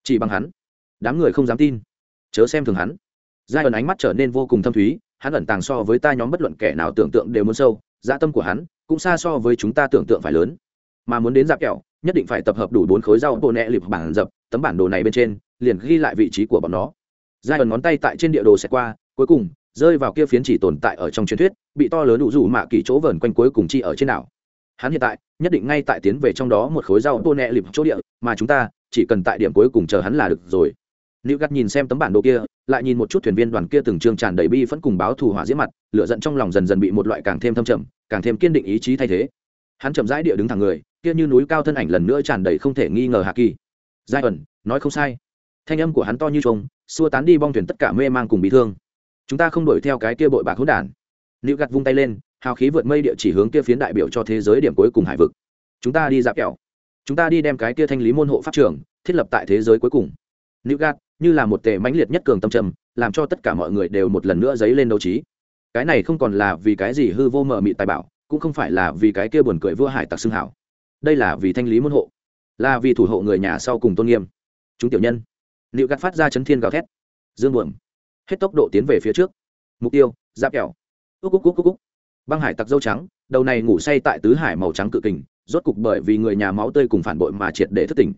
S1: Chỉ bằng hắn. Đám người không dám tin. Chớ xem thường hắn. Giai ẩn ánh mắt trở nên vô cùng thâm thúy, hắn ẩn tàng so với ta nhóm bất luận kẻ nào tưởng tượng đều muốn sâu dã tâm của hắn cũng xa so với chúng ta tưởng tượng phải lớn. Mà muốn đến dạp kẹo, nhất định phải tập hợp đủ bốn khối rau bộ nẹ lịp bản dập, tấm bản đồ này bên trên, liền ghi lại vị trí của bọn nó. Giai ẩn ngón tay tại trên địa đồ sẽ qua cuối cùng rơi vào kia phiến chỉ tồn tại ở trong truyền thuyết bị to lớn đủ rủ mạ kỳ chỗ vờn quanh cuối cùng chi ở trên đảo hắn hiện tại nhất định ngay tại tiến về trong đó một khối rau tô nẹ lịp chỗ địa mà chúng ta chỉ cần tại điểm cuối cùng chờ hắn là được rồi nữ Gắt nhìn xem tấm bản đồ kia, lại nhìn một chút thuyền viên đoàn kia từng trương tràn đầy bi vẫn cùng báo thù hỏa diễm mặt, lửa giận trong lòng dần dần bị một loại càng thêm thâm trầm, càng thêm kiên định ý chí thay thế. Hắn chậm rãi địa đứng thẳng người, kia như núi cao thân ảnh lần nữa tràn đầy không thể nghi ngờ hạ kỳ. Giai ẩn, nói không sai. Thanh âm của hắn to như trông xua tán đi bong thuyền tất cả mê mang cùng bị thương. Chúng ta không đuổi theo cái kia bội bạc hỗn đản. nữ gặt vung tay lên, hào khí vượt mây địa chỉ hướng kia phiến đại biểu cho thế giới điểm cuối cùng hải vực. Chúng ta đi dạp kẹo. Chúng ta đi đem cái kia thanh lý môn hộ pháp trường thiết lập tại thế giới cuối cùng. nữ gạt như là một tề mãnh liệt nhất cường tâm trầm làm cho tất cả mọi người đều một lần nữa dấy lên đấu trí cái này không còn là vì cái gì hư vô mờ mị tài bảo cũng không phải là vì cái kia buồn cười vua hải tặc xưng hảo đây là vì thanh lý môn hộ là vì thủ hộ người nhà sau cùng tôn nghiêm chúng tiểu nhân liệu gạt phát ra chấn thiên gào thét dương buồm hết tốc độ tiến về phía trước. Mục tiêu, giáp kẹo. Úc úc úc úc úc băng hải tặc dâu trắng, đầu này ngủ say tại tứ hải màu trắng cự kình, rốt cục bởi vì người nhà máu tươi cùng phản bội mà triệt để thất tỉnh.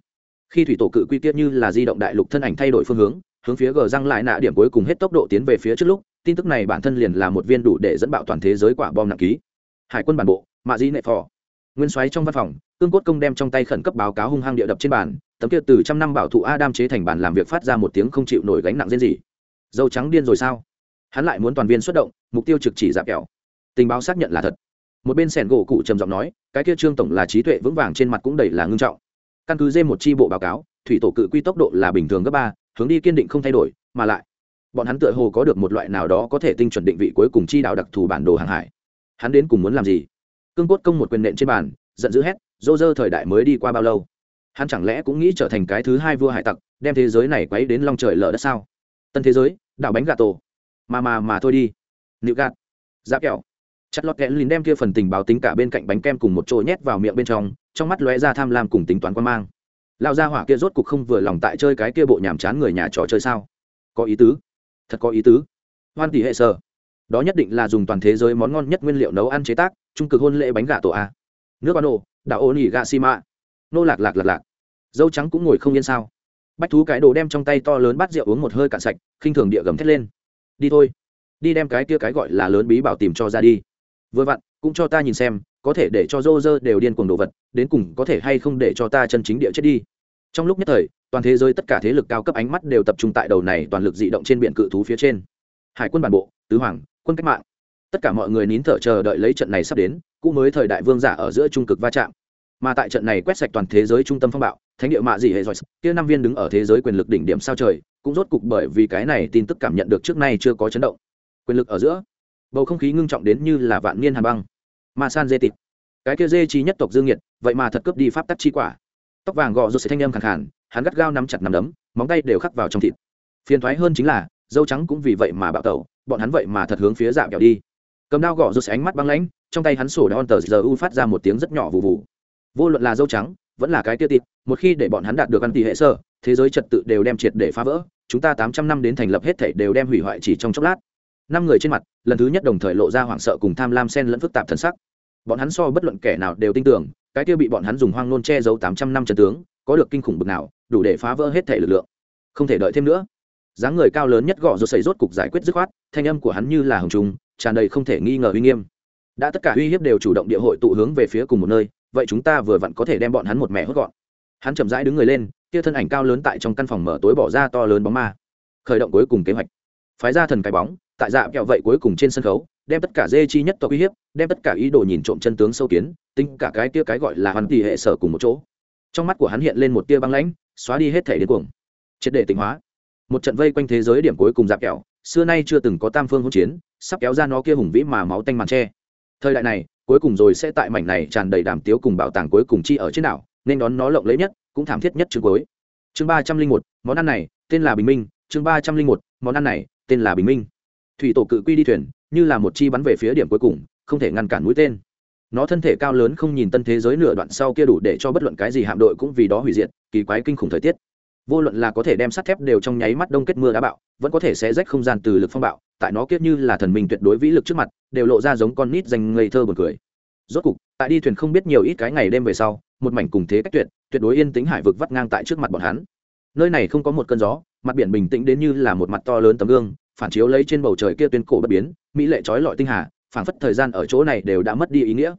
S1: Khi thủy tổ cự quy tiết như là di động đại lục thân ảnh thay đổi phương hướng hướng phía gờ răng lại nạ điểm cuối cùng hết tốc độ tiến về phía trước lúc, tin tức này bản thân liền là một viên đủ để dẫn bạo toàn thế giới quả bom nặng ký. Hải quân bản bộ, mạ di nệ phò. Nguyên xoáy trong văn phòng, cương cốt công đem trong tay khẩn cấp báo cáo hung hăng địa đập trên bàn, tấm kia từ trăm năm bảo thụ adam chế thành bàn làm việc phát ra một tiếng không chịu nổi gánh nặng riêng gì dâu trắng điên rồi sao? Hắn lại muốn toàn viên xuất động, mục tiêu trực chỉ dạp kẹo. Tình báo xác nhận là thật. Một bên sẻn gỗ cụ trầm giọng nói, cái kia trương tổng là trí tuệ vững vàng trên mặt cũng đầy là ngưng trọng. Căn cứ dê một chi bộ báo cáo, thủy tổ cự quy tốc độ là bình thường gấp ba, hướng đi kiên định không thay đổi, mà lại, bọn hắn tựa hồ có được một loại nào đó có thể tinh chuẩn định vị cuối cùng chi đạo đặc thù bản đồ hàng hải. Hắn đến cùng muốn làm gì? Cương cốt công một quyền nện trên bàn, giận dữ hét, dô dơ thời đại mới đi qua bao lâu? Hắn chẳng lẽ cũng nghĩ trở thành cái thứ hai vua hải tặc, đem thế giới này quấy đến long trời lở đất sao? Tân thế giới, đảo bánh gà tổ. Mà mà mà thôi đi. Nịu gạt. Giáp kẹo. Chặt lọt kẹn lìn đem kia phần tình báo tính cả bên cạnh bánh kem cùng một chỗ nhét vào miệng bên trong trong mắt lóe ra tham lam cùng tính toán quan mang. Lao ra hỏa kia rốt cục không vừa lòng tại chơi cái kia bộ nhàm chán người nhà trò chơi sao? Có ý tứ. Thật có ý tứ. Hoan tỷ hệ sở. Đó nhất định là dùng toàn thế giới món ngon nhất nguyên liệu nấu ăn chế tác, trung cực hôn lễ bánh gà tổ a. Nước ban ô đảo ô nỉ gà xi mạ nô lạc lạc lạc lạc. Dâu trắng cũng ngồi không yên sao? Bách thú cái đồ đem trong tay to lớn bát rượu uống một hơi cạn sạch, khinh thường địa gầm thét lên. Đi thôi, đi đem cái kia cái gọi là lớn bí bảo tìm cho ra đi. Vừa vặn, cũng cho ta nhìn xem, có thể để cho rô rơ đều điên cuồng đồ vật, đến cùng có thể hay không để cho ta chân chính địa chết đi. Trong lúc nhất thời, toàn thế giới tất cả thế lực cao cấp ánh mắt đều tập trung tại đầu này toàn lực dị động trên biển cự thú phía trên. Hải quân bản bộ, tứ hoàng, quân cách mạng. Tất cả mọi người nín thở chờ đợi lấy trận này sắp đến, cũ mới thời đại vương giả ở giữa trung cực va chạm mà tại trận này quét sạch toàn thế giới trung tâm phong bạo, thánh địa mạ dị hệ giỏi kia năm viên đứng ở thế giới quyền lực đỉnh điểm sao trời, cũng rốt cục bởi vì cái này tin tức cảm nhận được trước nay chưa có chấn động. Quyền lực ở giữa, bầu không khí ngưng trọng đến như là vạn niên hàn băng. Mà san dê tịt. Cái kia dê trí nhất tộc dương nhiệt vậy mà thật cướp đi pháp tắc chi quả. Tóc vàng gọ rột sẽ thanh âm khẳng khàn, hắn gắt gao nắm chặt nắm đấm, móng tay đều khắc vào trong thịt. Phiền thoái hơn chính là, dâu trắng cũng vì vậy mà bạo tẩu, bọn hắn vậy mà thật hướng phía dạo kẹo đi. Cầm đao gọ rút sẽ ánh mắt băng lãnh, trong tay hắn sổ đòn tờ giờ u phát ra một tiếng rất nhỏ vụ vụ vô luận là dâu trắng, vẫn là cái tiêu tịt, một khi để bọn hắn đạt được ăn tỷ hệ sơ, thế giới trật tự đều đem triệt để phá vỡ, chúng ta tám trăm năm đến thành lập hết thể đều đem hủy hoại chỉ trong chốc lát. Năm người trên mặt, lần thứ nhất đồng thời lộ ra hoảng sợ cùng tham lam sen lẫn phức tạp thân sắc. Bọn hắn so bất luận kẻ nào đều tin tưởng, cái kia bị bọn hắn dùng hoang nôn che giấu tám trăm năm trần tướng, có được kinh khủng bực nào, đủ để phá vỡ hết thể lực lượng. Không thể đợi thêm nữa. Dáng người cao lớn nhất gõ rồi xảy rốt cục giải quyết dứt khoát, thanh âm của hắn như là hồng trùng, tràn đầy không thể nghi ngờ uy nghiêm. Đã tất cả uy hiếp đều chủ động địa hội tụ hướng về phía cùng một nơi vậy chúng ta vừa vặn có thể đem bọn hắn một mẹ hốt gọn. Hắn chậm rãi đứng người lên, kia thân ảnh cao lớn tại trong căn phòng mở tối bỏ ra to lớn bóng ma. Khởi động cuối cùng kế hoạch. Phái ra thần cái bóng, tại dạ kẹo vậy cuối cùng trên sân khấu, đem tất cả dê chi nhất tộc uy hiếp, đem tất cả ý đồ nhìn trộm chân tướng sâu kiến, tính cả cái kia cái gọi là hoàn tỷ hệ sở cùng một chỗ. Trong mắt của hắn hiện lên một tia băng lãnh, xóa đi hết thể đến cuồng. Triệt để tịnh hóa. Một trận vây quanh thế giới điểm cuối cùng dạp kẹo, xưa nay chưa từng có tam phương hỗn chiến, sắp kéo ra nó kia hùng vĩ mà máu tanh màn tre. Thời đại này cuối cùng rồi sẽ tại mảnh này tràn đầy đàm tiếu cùng bảo tàng cuối cùng chi ở trên đảo, nên đón nó lộng lẫy nhất, cũng thảm thiết nhất chương cuối. Chương ba trăm linh một, món ăn này, tên là bình minh. Chương ba trăm linh một, món ăn này, tên là bình minh. Thủy tổ cự quy đi thuyền, như là một chi bắn về phía điểm cuối cùng, không thể ngăn cản mũi tên. Nó thân thể cao lớn không nhìn tân thế giới nửa đoạn sau kia đủ để cho bất luận cái gì hạm đội cũng vì đó hủy diệt, kỳ quái kinh khủng thời tiết vô luận là có thể đem sắt thép đều trong nháy mắt đông kết mưa đá bạo, vẫn có thể sẽ rách không gian từ lực phong bạo, tại nó kiết như là thần minh tuyệt đối vĩ lực trước mặt, đều lộ ra giống con nít dành ngây thơ buồn cười. Rốt cục, tại đi thuyền không biết nhiều ít cái ngày đêm về sau, một mảnh cùng thế cách tuyệt tuyệt đối yên tĩnh hải vực vắt ngang tại trước mặt bọn hắn. Nơi này không có một cơn gió, mặt biển bình tĩnh đến như là một mặt to lớn tấm gương, phản chiếu lấy trên bầu trời kia tuyên cổ bất biến, mỹ lệ trói lọi tinh hà, phảng phất thời gian ở chỗ này đều đã mất đi ý nghĩa.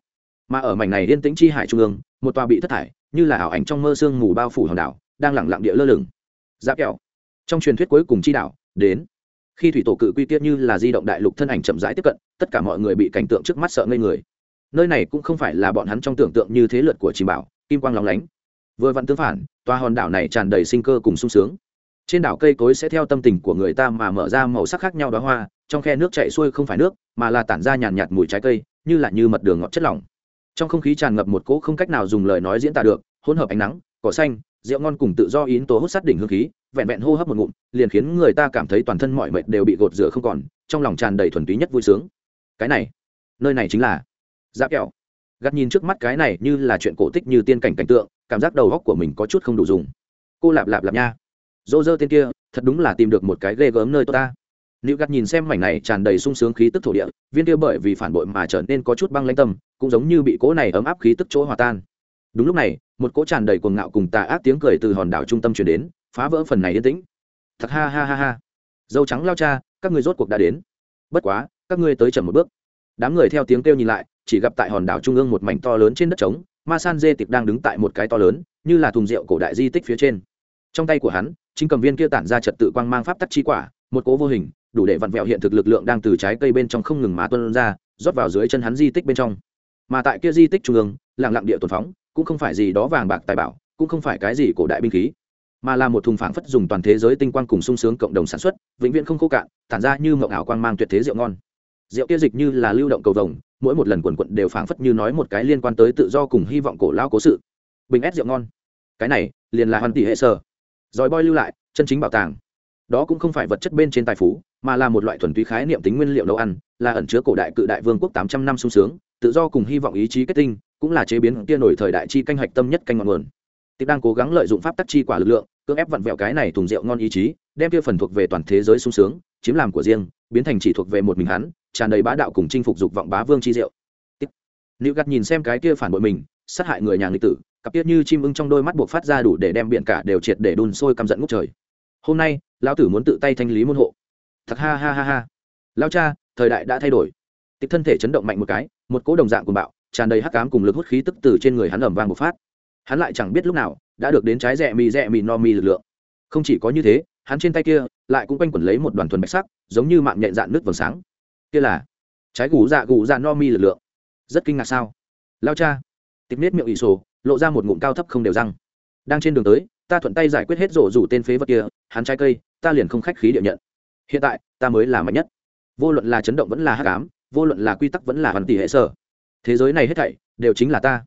S1: Mà ở mảnh này yên tĩnh chi hải trung ương, một tòa bị thất thải, như là ảo ảnh trong mơ sương mù bao phủ hòn đảo đang lẳng lặng địa lơ lửng. Giáp kẹo. Trong truyền thuyết cuối cùng chi đạo, đến. Khi thủy tổ cự quy tiết như là di động đại lục thân ảnh chậm rãi tiếp cận, tất cả mọi người bị cảnh tượng trước mắt sợ ngây người. Nơi này cũng không phải là bọn hắn trong tưởng tượng như thế lượt của chìm bảo, kim quang lóng lánh. Vừa vặn tương phản, tòa hòn đảo này tràn đầy sinh cơ cùng sung sướng. Trên đảo cây cối sẽ theo tâm tình của người ta mà mở ra màu sắc khác nhau đó hoa, trong khe nước chạy xuôi không phải nước, mà là tản ra nhàn nhạt mùi trái cây, như là như mật đường ngọt chất lỏng. Trong không khí tràn ngập một cỗ không cách nào dùng lời nói diễn tả được, hỗn hợp ánh nắng, cỏ xanh rượu ngon cùng tự do yến tố hút sát đỉnh hương khí vẹn vẹn hô hấp một ngụm liền khiến người ta cảm thấy toàn thân mọi mệt đều bị gột rửa không còn trong lòng tràn đầy thuần túy nhất vui sướng. Cái này nơi này chính là giáp kẹo. Gắt nhìn trước mắt cái này như là chuyện cổ tích như tiên cảnh cảnh tượng cảm giác đầu góc của mình có chút không đủ dùng. Cô lạp lạp lạp nha. Dô dơ tên kia thật đúng là tìm được một cái ghê gớm nơi tốt ta. Lưu Gạt nhìn xem mảnh này tràn đầy sung sướng khí tức thổ địa, viên kia bởi vì phản bội mà trở nên có chút băng lãnh tâm, cũng giống như bị cỗ này ấm áp khí tức chỗ hòa tan. Đúng lúc này, một cỗ tràn đầy cuồng ngạo cùng tà ác tiếng cười từ hòn đảo trung tâm truyền đến, phá vỡ phần này yên tĩnh. Thật ha ha ha ha. Dâu trắng lao cha, các người rốt cuộc đã đến. Bất quá, các ngươi tới chậm một bước. Đám người theo tiếng kêu nhìn lại, chỉ gặp tại hòn đảo trung ương một mảnh to lớn trên đất trống, Ma San Dê tiệp đang đứng tại một cái to lớn, như là thùng rượu cổ đại di tích phía trên. Trong tay của hắn, chính cầm viên kia tản ra trật tự quang mang pháp tắc chi quả, một cố vô hình, đủ để vặn vẹo hiện thực lực lượng đang từ trái cây bên trong không ngừng má tuân ra rót vào dưới chân hắn di tích bên trong mà tại kia di tích trung ương lặng lặng địa tồn phóng cũng không phải gì đó vàng bạc tài bảo, cũng không phải cái gì cổ đại binh khí, mà là một thùng phảng phất dùng toàn thế giới tinh quang cùng sung sướng cộng đồng sản xuất, vĩnh viễn không khô cạn, tản ra như mộng ảo quang mang tuyệt thế rượu ngon. Rượu kia dịch như là lưu động cầu vồng, mỗi một lần quần quận đều phảng phất như nói một cái liên quan tới tự do cùng hy vọng cổ lao cố sự. Bình ép rượu ngon. Cái này, liền là hoàn tỷ hệ sơ rồi boy lưu lại, chân chính bảo tàng. Đó cũng không phải vật chất bên trên tài phú, mà là một loại thuần túy khái niệm tính nguyên liệu nấu ăn, là ẩn chứa cổ đại cự đại vương quốc tám trăm năm sung sướng, tự do cùng hy vọng ý chí kết tinh cũng là chế biến kia nổi thời đại chi canh hạch tâm nhất canh ngọn nguồn. Tiếp đang cố gắng lợi dụng pháp tắc chi quả lực lượng, cưỡng ép vặn vẹo cái này thùng rượu ngon ý chí, đem kia phần thuộc về toàn thế giới sung sướng, chiếm làm của riêng, biến thành chỉ thuộc về một mình hắn, tràn đầy bá đạo cùng chinh phục dục vọng bá vương chi rượu. Tiếp nữ nhìn xem cái kia phản bội mình, sát hại người nhà nghịch tử, cặp tiết như chim ưng trong đôi mắt buộc phát ra đủ để đem biển cả đều triệt để đun sôi căm giận ngút trời. Hôm nay, lão tử muốn tự tay thanh lý môn hộ. Thật ha ha ha ha. Lao cha, thời đại đã thay đổi. Tịch thân thể chấn động mạnh một cái, một cỗ đồng dạng của bạo tràn đầy hắc cám cùng lực hút khí tức từ trên người hắn ẩm vang một phát. Hắn lại chẳng biết lúc nào, đã được đến trái rẽ mì rẽ mì no mì lực lượng. Không chỉ có như thế, hắn trên tay kia lại cũng quanh quẩn lấy một đoàn thuần bạch sắc, giống như mạng nhện dạn nước vầng sáng. Kia là trái gù dạ gù dạ no mi lực lượng. Rất kinh ngạc sao? Lao cha. Tịch nết miệng ỷ sổ, lộ ra một ngụm cao thấp không đều răng. Đang trên đường tới, ta thuận tay giải quyết hết rổ rủ tên phế vật kia, hắn trái cây, ta liền không khách khí địa nhận. Hiện tại, ta mới là mạnh nhất. Vô luận là chấn động vẫn là hát cám vô luận là quy tắc vẫn là hoàn tỷ hệ sở thế giới này hết thảy đều chính là ta.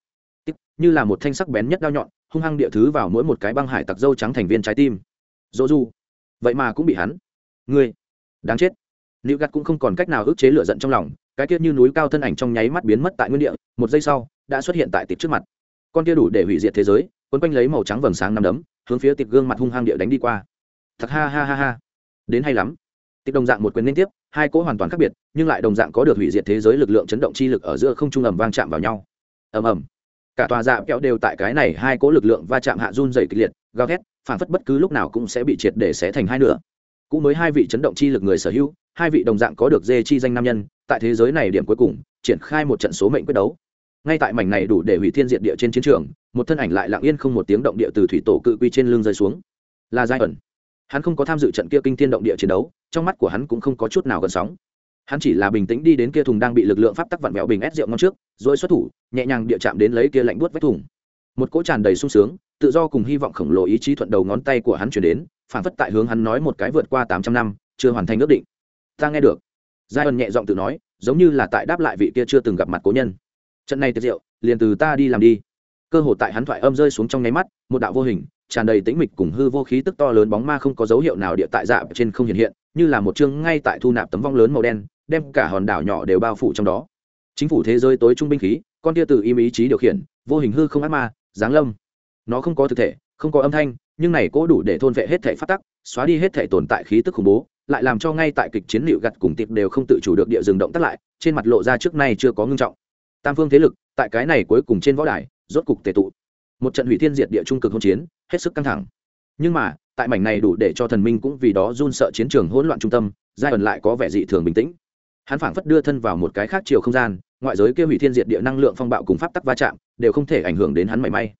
S1: Như là một thanh sắc bén nhất đao nhọn, hung hăng địa thứ vào mỗi một cái băng hải tặc dâu trắng thành viên trái tim. Dỗ du, vậy mà cũng bị hắn. Ngươi, đáng chết. Nữ gắt cũng không còn cách nào ức chế lửa giận trong lòng, cái kia như núi cao thân ảnh trong nháy mắt biến mất tại nguyên địa, một giây sau, đã xuất hiện tại tịp trước mặt. Con kia đủ để hủy diệt thế giới, quấn quanh lấy màu trắng vầng sáng nằm đấm, hướng phía tịp gương mặt hung hăng địa đánh đi qua. Thật ha ha ha ha. Đến hay lắm tiếp đồng dạng một quyền liên tiếp, hai cỗ hoàn toàn khác biệt, nhưng lại đồng dạng có được hủy diệt thế giới lực lượng chấn động chi lực ở giữa không trung ầm vang chạm vào nhau. Ầm ầm. Cả tòa dạ kẹo đều tại cái này hai cỗ lực lượng va chạm hạ run dày kịch liệt, gào thét, phản phất bất cứ lúc nào cũng sẽ bị triệt để xé thành hai nửa. Cũng mới hai vị chấn động chi lực người sở hữu, hai vị đồng dạng có được dê chi danh nam nhân, tại thế giới này điểm cuối cùng, triển khai một trận số mệnh quyết đấu. Ngay tại mảnh này đủ để hủy thiên diệt địa trên chiến trường, một thân ảnh lại lặng yên không một tiếng động địa từ thủy tổ cự quy trên lưng rơi xuống. Là giai ẩn. Hắn không có tham dự trận kia kinh thiên động địa chiến đấu trong mắt của hắn cũng không có chút nào gần sóng. Hắn chỉ là bình tĩnh đi đến kia thùng đang bị lực lượng pháp tắc vặn vẹo bình ép rượu ngon trước, rồi xuất thủ, nhẹ nhàng địa chạm đến lấy kia lạnh buốt vách thùng. Một cỗ tràn đầy sung sướng, tự do cùng hy vọng khổng lồ ý chí thuận đầu ngón tay của hắn chuyển đến, phản phất tại hướng hắn nói một cái vượt qua tám trăm năm, chưa hoàn thành ước định. Ta nghe được. Giai ân nhẹ giọng tự nói, giống như là tại đáp lại vị kia chưa từng gặp mặt cố nhân. Trận này tiệt diệu liền từ ta đi làm đi. Cơ hồ tại hắn thoại âm rơi xuống trong nháy mắt, một đạo vô hình, tràn đầy tĩnh mịch cùng hư vô khí tức to lớn bóng ma không có dấu hiệu nào địa tại dạ trên không hiện hiện như là một chương ngay tại thu nạp tấm vong lớn màu đen, đem cả hòn đảo nhỏ đều bao phủ trong đó. Chính phủ thế giới tối trung binh khí, con tia từ im ý chí điều khiển, vô hình hư không ác ma, giáng lâm. Nó không có thực thể, không có âm thanh, nhưng này cố đủ để thôn vệ hết thể phát tắc, xóa đi hết thể tồn tại khí tức khủng bố, lại làm cho ngay tại kịch chiến liệu gặt cùng tiệp đều không tự chủ được địa rừng động tắt lại, trên mặt lộ ra trước nay chưa có ngưng trọng. Tam phương thế lực, tại cái này cuối cùng trên võ đài, rốt cục tề tụ. Một trận hủy thiên diệt địa trung cực hôn chiến, hết sức căng thẳng. Nhưng mà tại mảnh này đủ để cho thần minh cũng vì đó run sợ chiến trường hỗn loạn trung tâm, giai ẩn lại có vẻ dị thường bình tĩnh. Hắn phảng phất đưa thân vào một cái khác chiều không gian, ngoại giới kia hủy thiên diệt địa năng lượng phong bạo cùng pháp tắc va chạm, đều không thể ảnh hưởng đến hắn mảy may.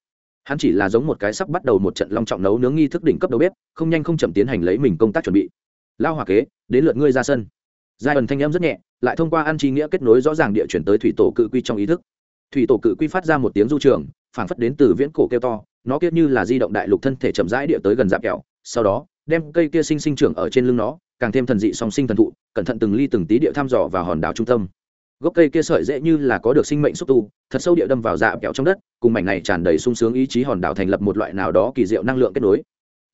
S1: Hắn chỉ là giống một cái sắp bắt đầu một trận long trọng nấu nướng nghi thức đỉnh cấp đầu bếp, không nhanh không chậm tiến hành lấy mình công tác chuẩn bị. Lao hòa kế, đến lượt ngươi ra sân. Giai ẩn thanh âm rất nhẹ, lại thông qua ăn chi nghĩa kết nối rõ ràng địa chuyển tới thủy tổ cự quy trong ý thức. Thủy tổ cự quy phát ra một tiếng du trường, phảng phất đến từ viễn cổ kêu to nó kiết như là di động đại lục thân thể chậm rãi địa tới gần dạp kẹo, sau đó, đem cây kia sinh sinh trưởng ở trên lưng nó, càng thêm thần dị song sinh thần thụ, cẩn thận từng ly từng tí địa thăm dò vào hòn đảo trung tâm. Gốc cây kia sợi dễ như là có được sinh mệnh xúc tu, thật sâu địa đâm vào dạ kẹo trong đất, cùng mảnh này tràn đầy sung sướng ý chí hòn đảo thành lập một loại nào đó kỳ diệu năng lượng kết nối.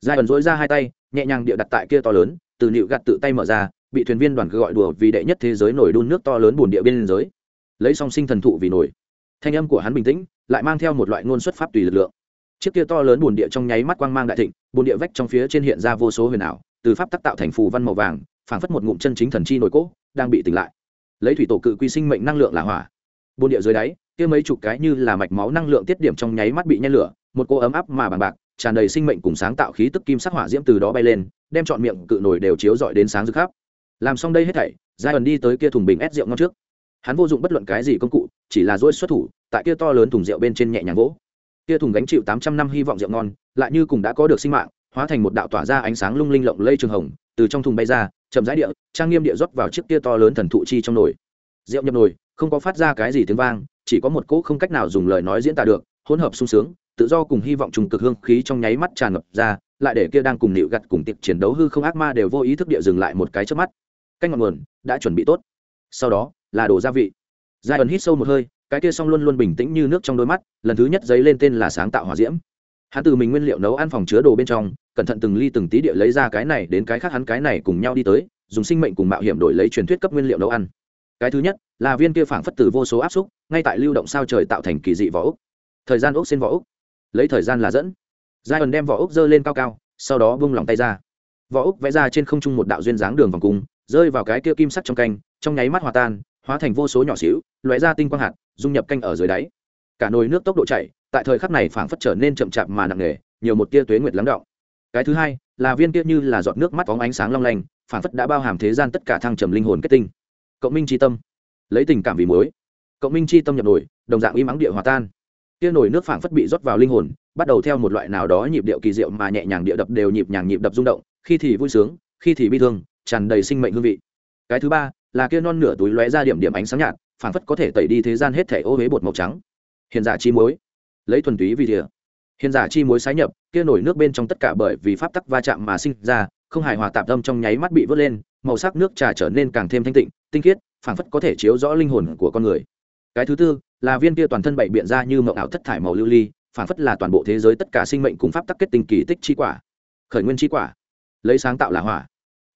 S1: Giai ẩn dối ra hai tay, nhẹ nhàng địa đặt tại kia to lớn, từ nịu gạt tự tay mở ra, bị thuyền viên đoàn cứ gọi đùa vì đệ nhất thế giới nổi đun nước to lớn bùn địa biên giới lấy song sinh thần thụ vì nổi. Thanh âm của hắn bình tĩnh, lại mang theo một loại ngôn xuất pháp tùy lực lượng chiếc kia to lớn bồn địa trong nháy mắt quang mang đại thịnh bồn địa vách trong phía trên hiện ra vô số huyền ảo, từ pháp tác tạo thành phù văn màu vàng, phảng phất một ngụm chân chính thần chi nổi cỗ, đang bị tỉnh lại. Lấy thủy tổ cự quy sinh mệnh năng lượng là hỏa. Bồn địa dưới đáy, kia mấy chục cái như là mạch máu năng lượng tiết điểm trong nháy mắt bị nhen lửa, một cô ấm áp mà bằng bạc, tràn đầy sinh mệnh cùng sáng tạo khí tức kim sắc hỏa diễm từ đó bay lên, đem trọn miệng cự nổi đều chiếu rọi đến sáng rực khắp. Làm xong đây hết thảy giai ẩn đi tới kia thùng bình ép rượu ngon trước. Hắn vô dụng bất luận cái gì công cụ, chỉ là dỗi xuất thủ, tại kia to lớn thùng rượu bên trên nhẹ nhàng gỗ kia thùng gánh chịu tám trăm năm hy vọng rượu ngon, lại như cùng đã có được sinh mạng, hóa thành một đạo tỏa ra ánh sáng lung linh lộng lây trường hồng, từ trong thùng bay ra, chậm rãi địa, trang nghiêm địa rót vào chiếc kia to lớn thần thụ chi trong nồi. Rượu nhập nồi, không có phát ra cái gì tiếng vang, chỉ có một cỗ không cách nào dùng lời nói diễn tả được, hỗn hợp sung sướng, tự do cùng hy vọng trùng cực hương khí trong nháy mắt tràn ngập ra, lại để kia đang cùng nịu gặt cùng tiệp chiến đấu hư không ác ma đều vô ý thức địa dừng lại một cái trước mắt. Canh ngọn nguồn đã chuẩn bị tốt. Sau đó là đồ gia vị. Giai ẩn hít sâu một hơi cái kia xong luôn luôn bình tĩnh như nước trong đôi mắt, lần thứ nhất giấy lên tên là sáng tạo hòa diễm. Hắn từ mình nguyên liệu nấu ăn phòng chứa đồ bên trong, cẩn thận từng ly từng tí địa lấy ra cái này đến cái khác hắn cái này cùng nhau đi tới, dùng sinh mệnh cùng mạo hiểm đổi lấy truyền thuyết cấp nguyên liệu nấu ăn. Cái thứ nhất, là viên kia phảng phất từ vô số áp xúc, ngay tại lưu động sao trời tạo thành kỳ dị vỏ ốc. Thời gian ốc xin vỏ ốc. Lấy thời gian là dẫn. Giai ẩn đem vỏ ốc dơ lên cao cao, sau đó bung lòng tay ra. Vỏ ốc vẽ ra trên không trung một đạo duyên dáng đường vòng cung, rơi vào cái kia kim sắt trong canh, trong nháy mắt hòa tan hóa thành vô số nhỏ xíu loại ra tinh quang hạt, dung nhập canh ở dưới đáy. Cả nồi nước tốc độ chạy tại thời khắc này phảng phất trở nên chậm chạp mà nặng nề, nhiều một tia tuế nguyệt lắng động. Cái thứ hai, là viên kia như là giọt nước mắt có ánh sáng long lanh, phảng phất đã bao hàm thế gian tất cả thăng trầm linh hồn kết tinh. Cộng minh tri tâm, lấy tình cảm vì mối cộng minh chi tâm nhập nổi, đồng dạng im ắng địa hòa tan. Kia nổi nước phảng phất bị rót vào linh hồn, bắt đầu theo một loại nào đó nhịp điệu kỳ diệu mà nhẹ nhàng địa đập đều nhịp nhàng nhịp đập rung động, khi thì vui sướng, khi thì bi thương, tràn đầy sinh mệnh hương vị. Cái thứ ba là kia non nửa túi lóe ra điểm điểm ánh sáng nhạt, phảng phất có thể tẩy đi thế gian hết thể ô huế bột màu trắng. Hiền giả chi muối. Lấy thuần túy vì thìa hiền giả chi muối sái nhập, kia nổi nước bên trong tất cả bởi vì pháp tắc va chạm mà sinh ra, không hài hòa tạp tâm trong nháy mắt bị vớt lên, màu sắc nước trà trở nên càng thêm thanh tịnh, tinh khiết, phảng phất có thể chiếu rõ linh hồn của con người. Cái thứ tư, là viên kia toàn thân bảy biện ra như mộng ảo thất thải màu lưu ly, phảng phất là toàn bộ thế giới tất cả sinh mệnh cùng pháp tắc kết tinh kỳ tích chi quả. Khởi nguyên chi quả. Lấy sáng tạo là hỏa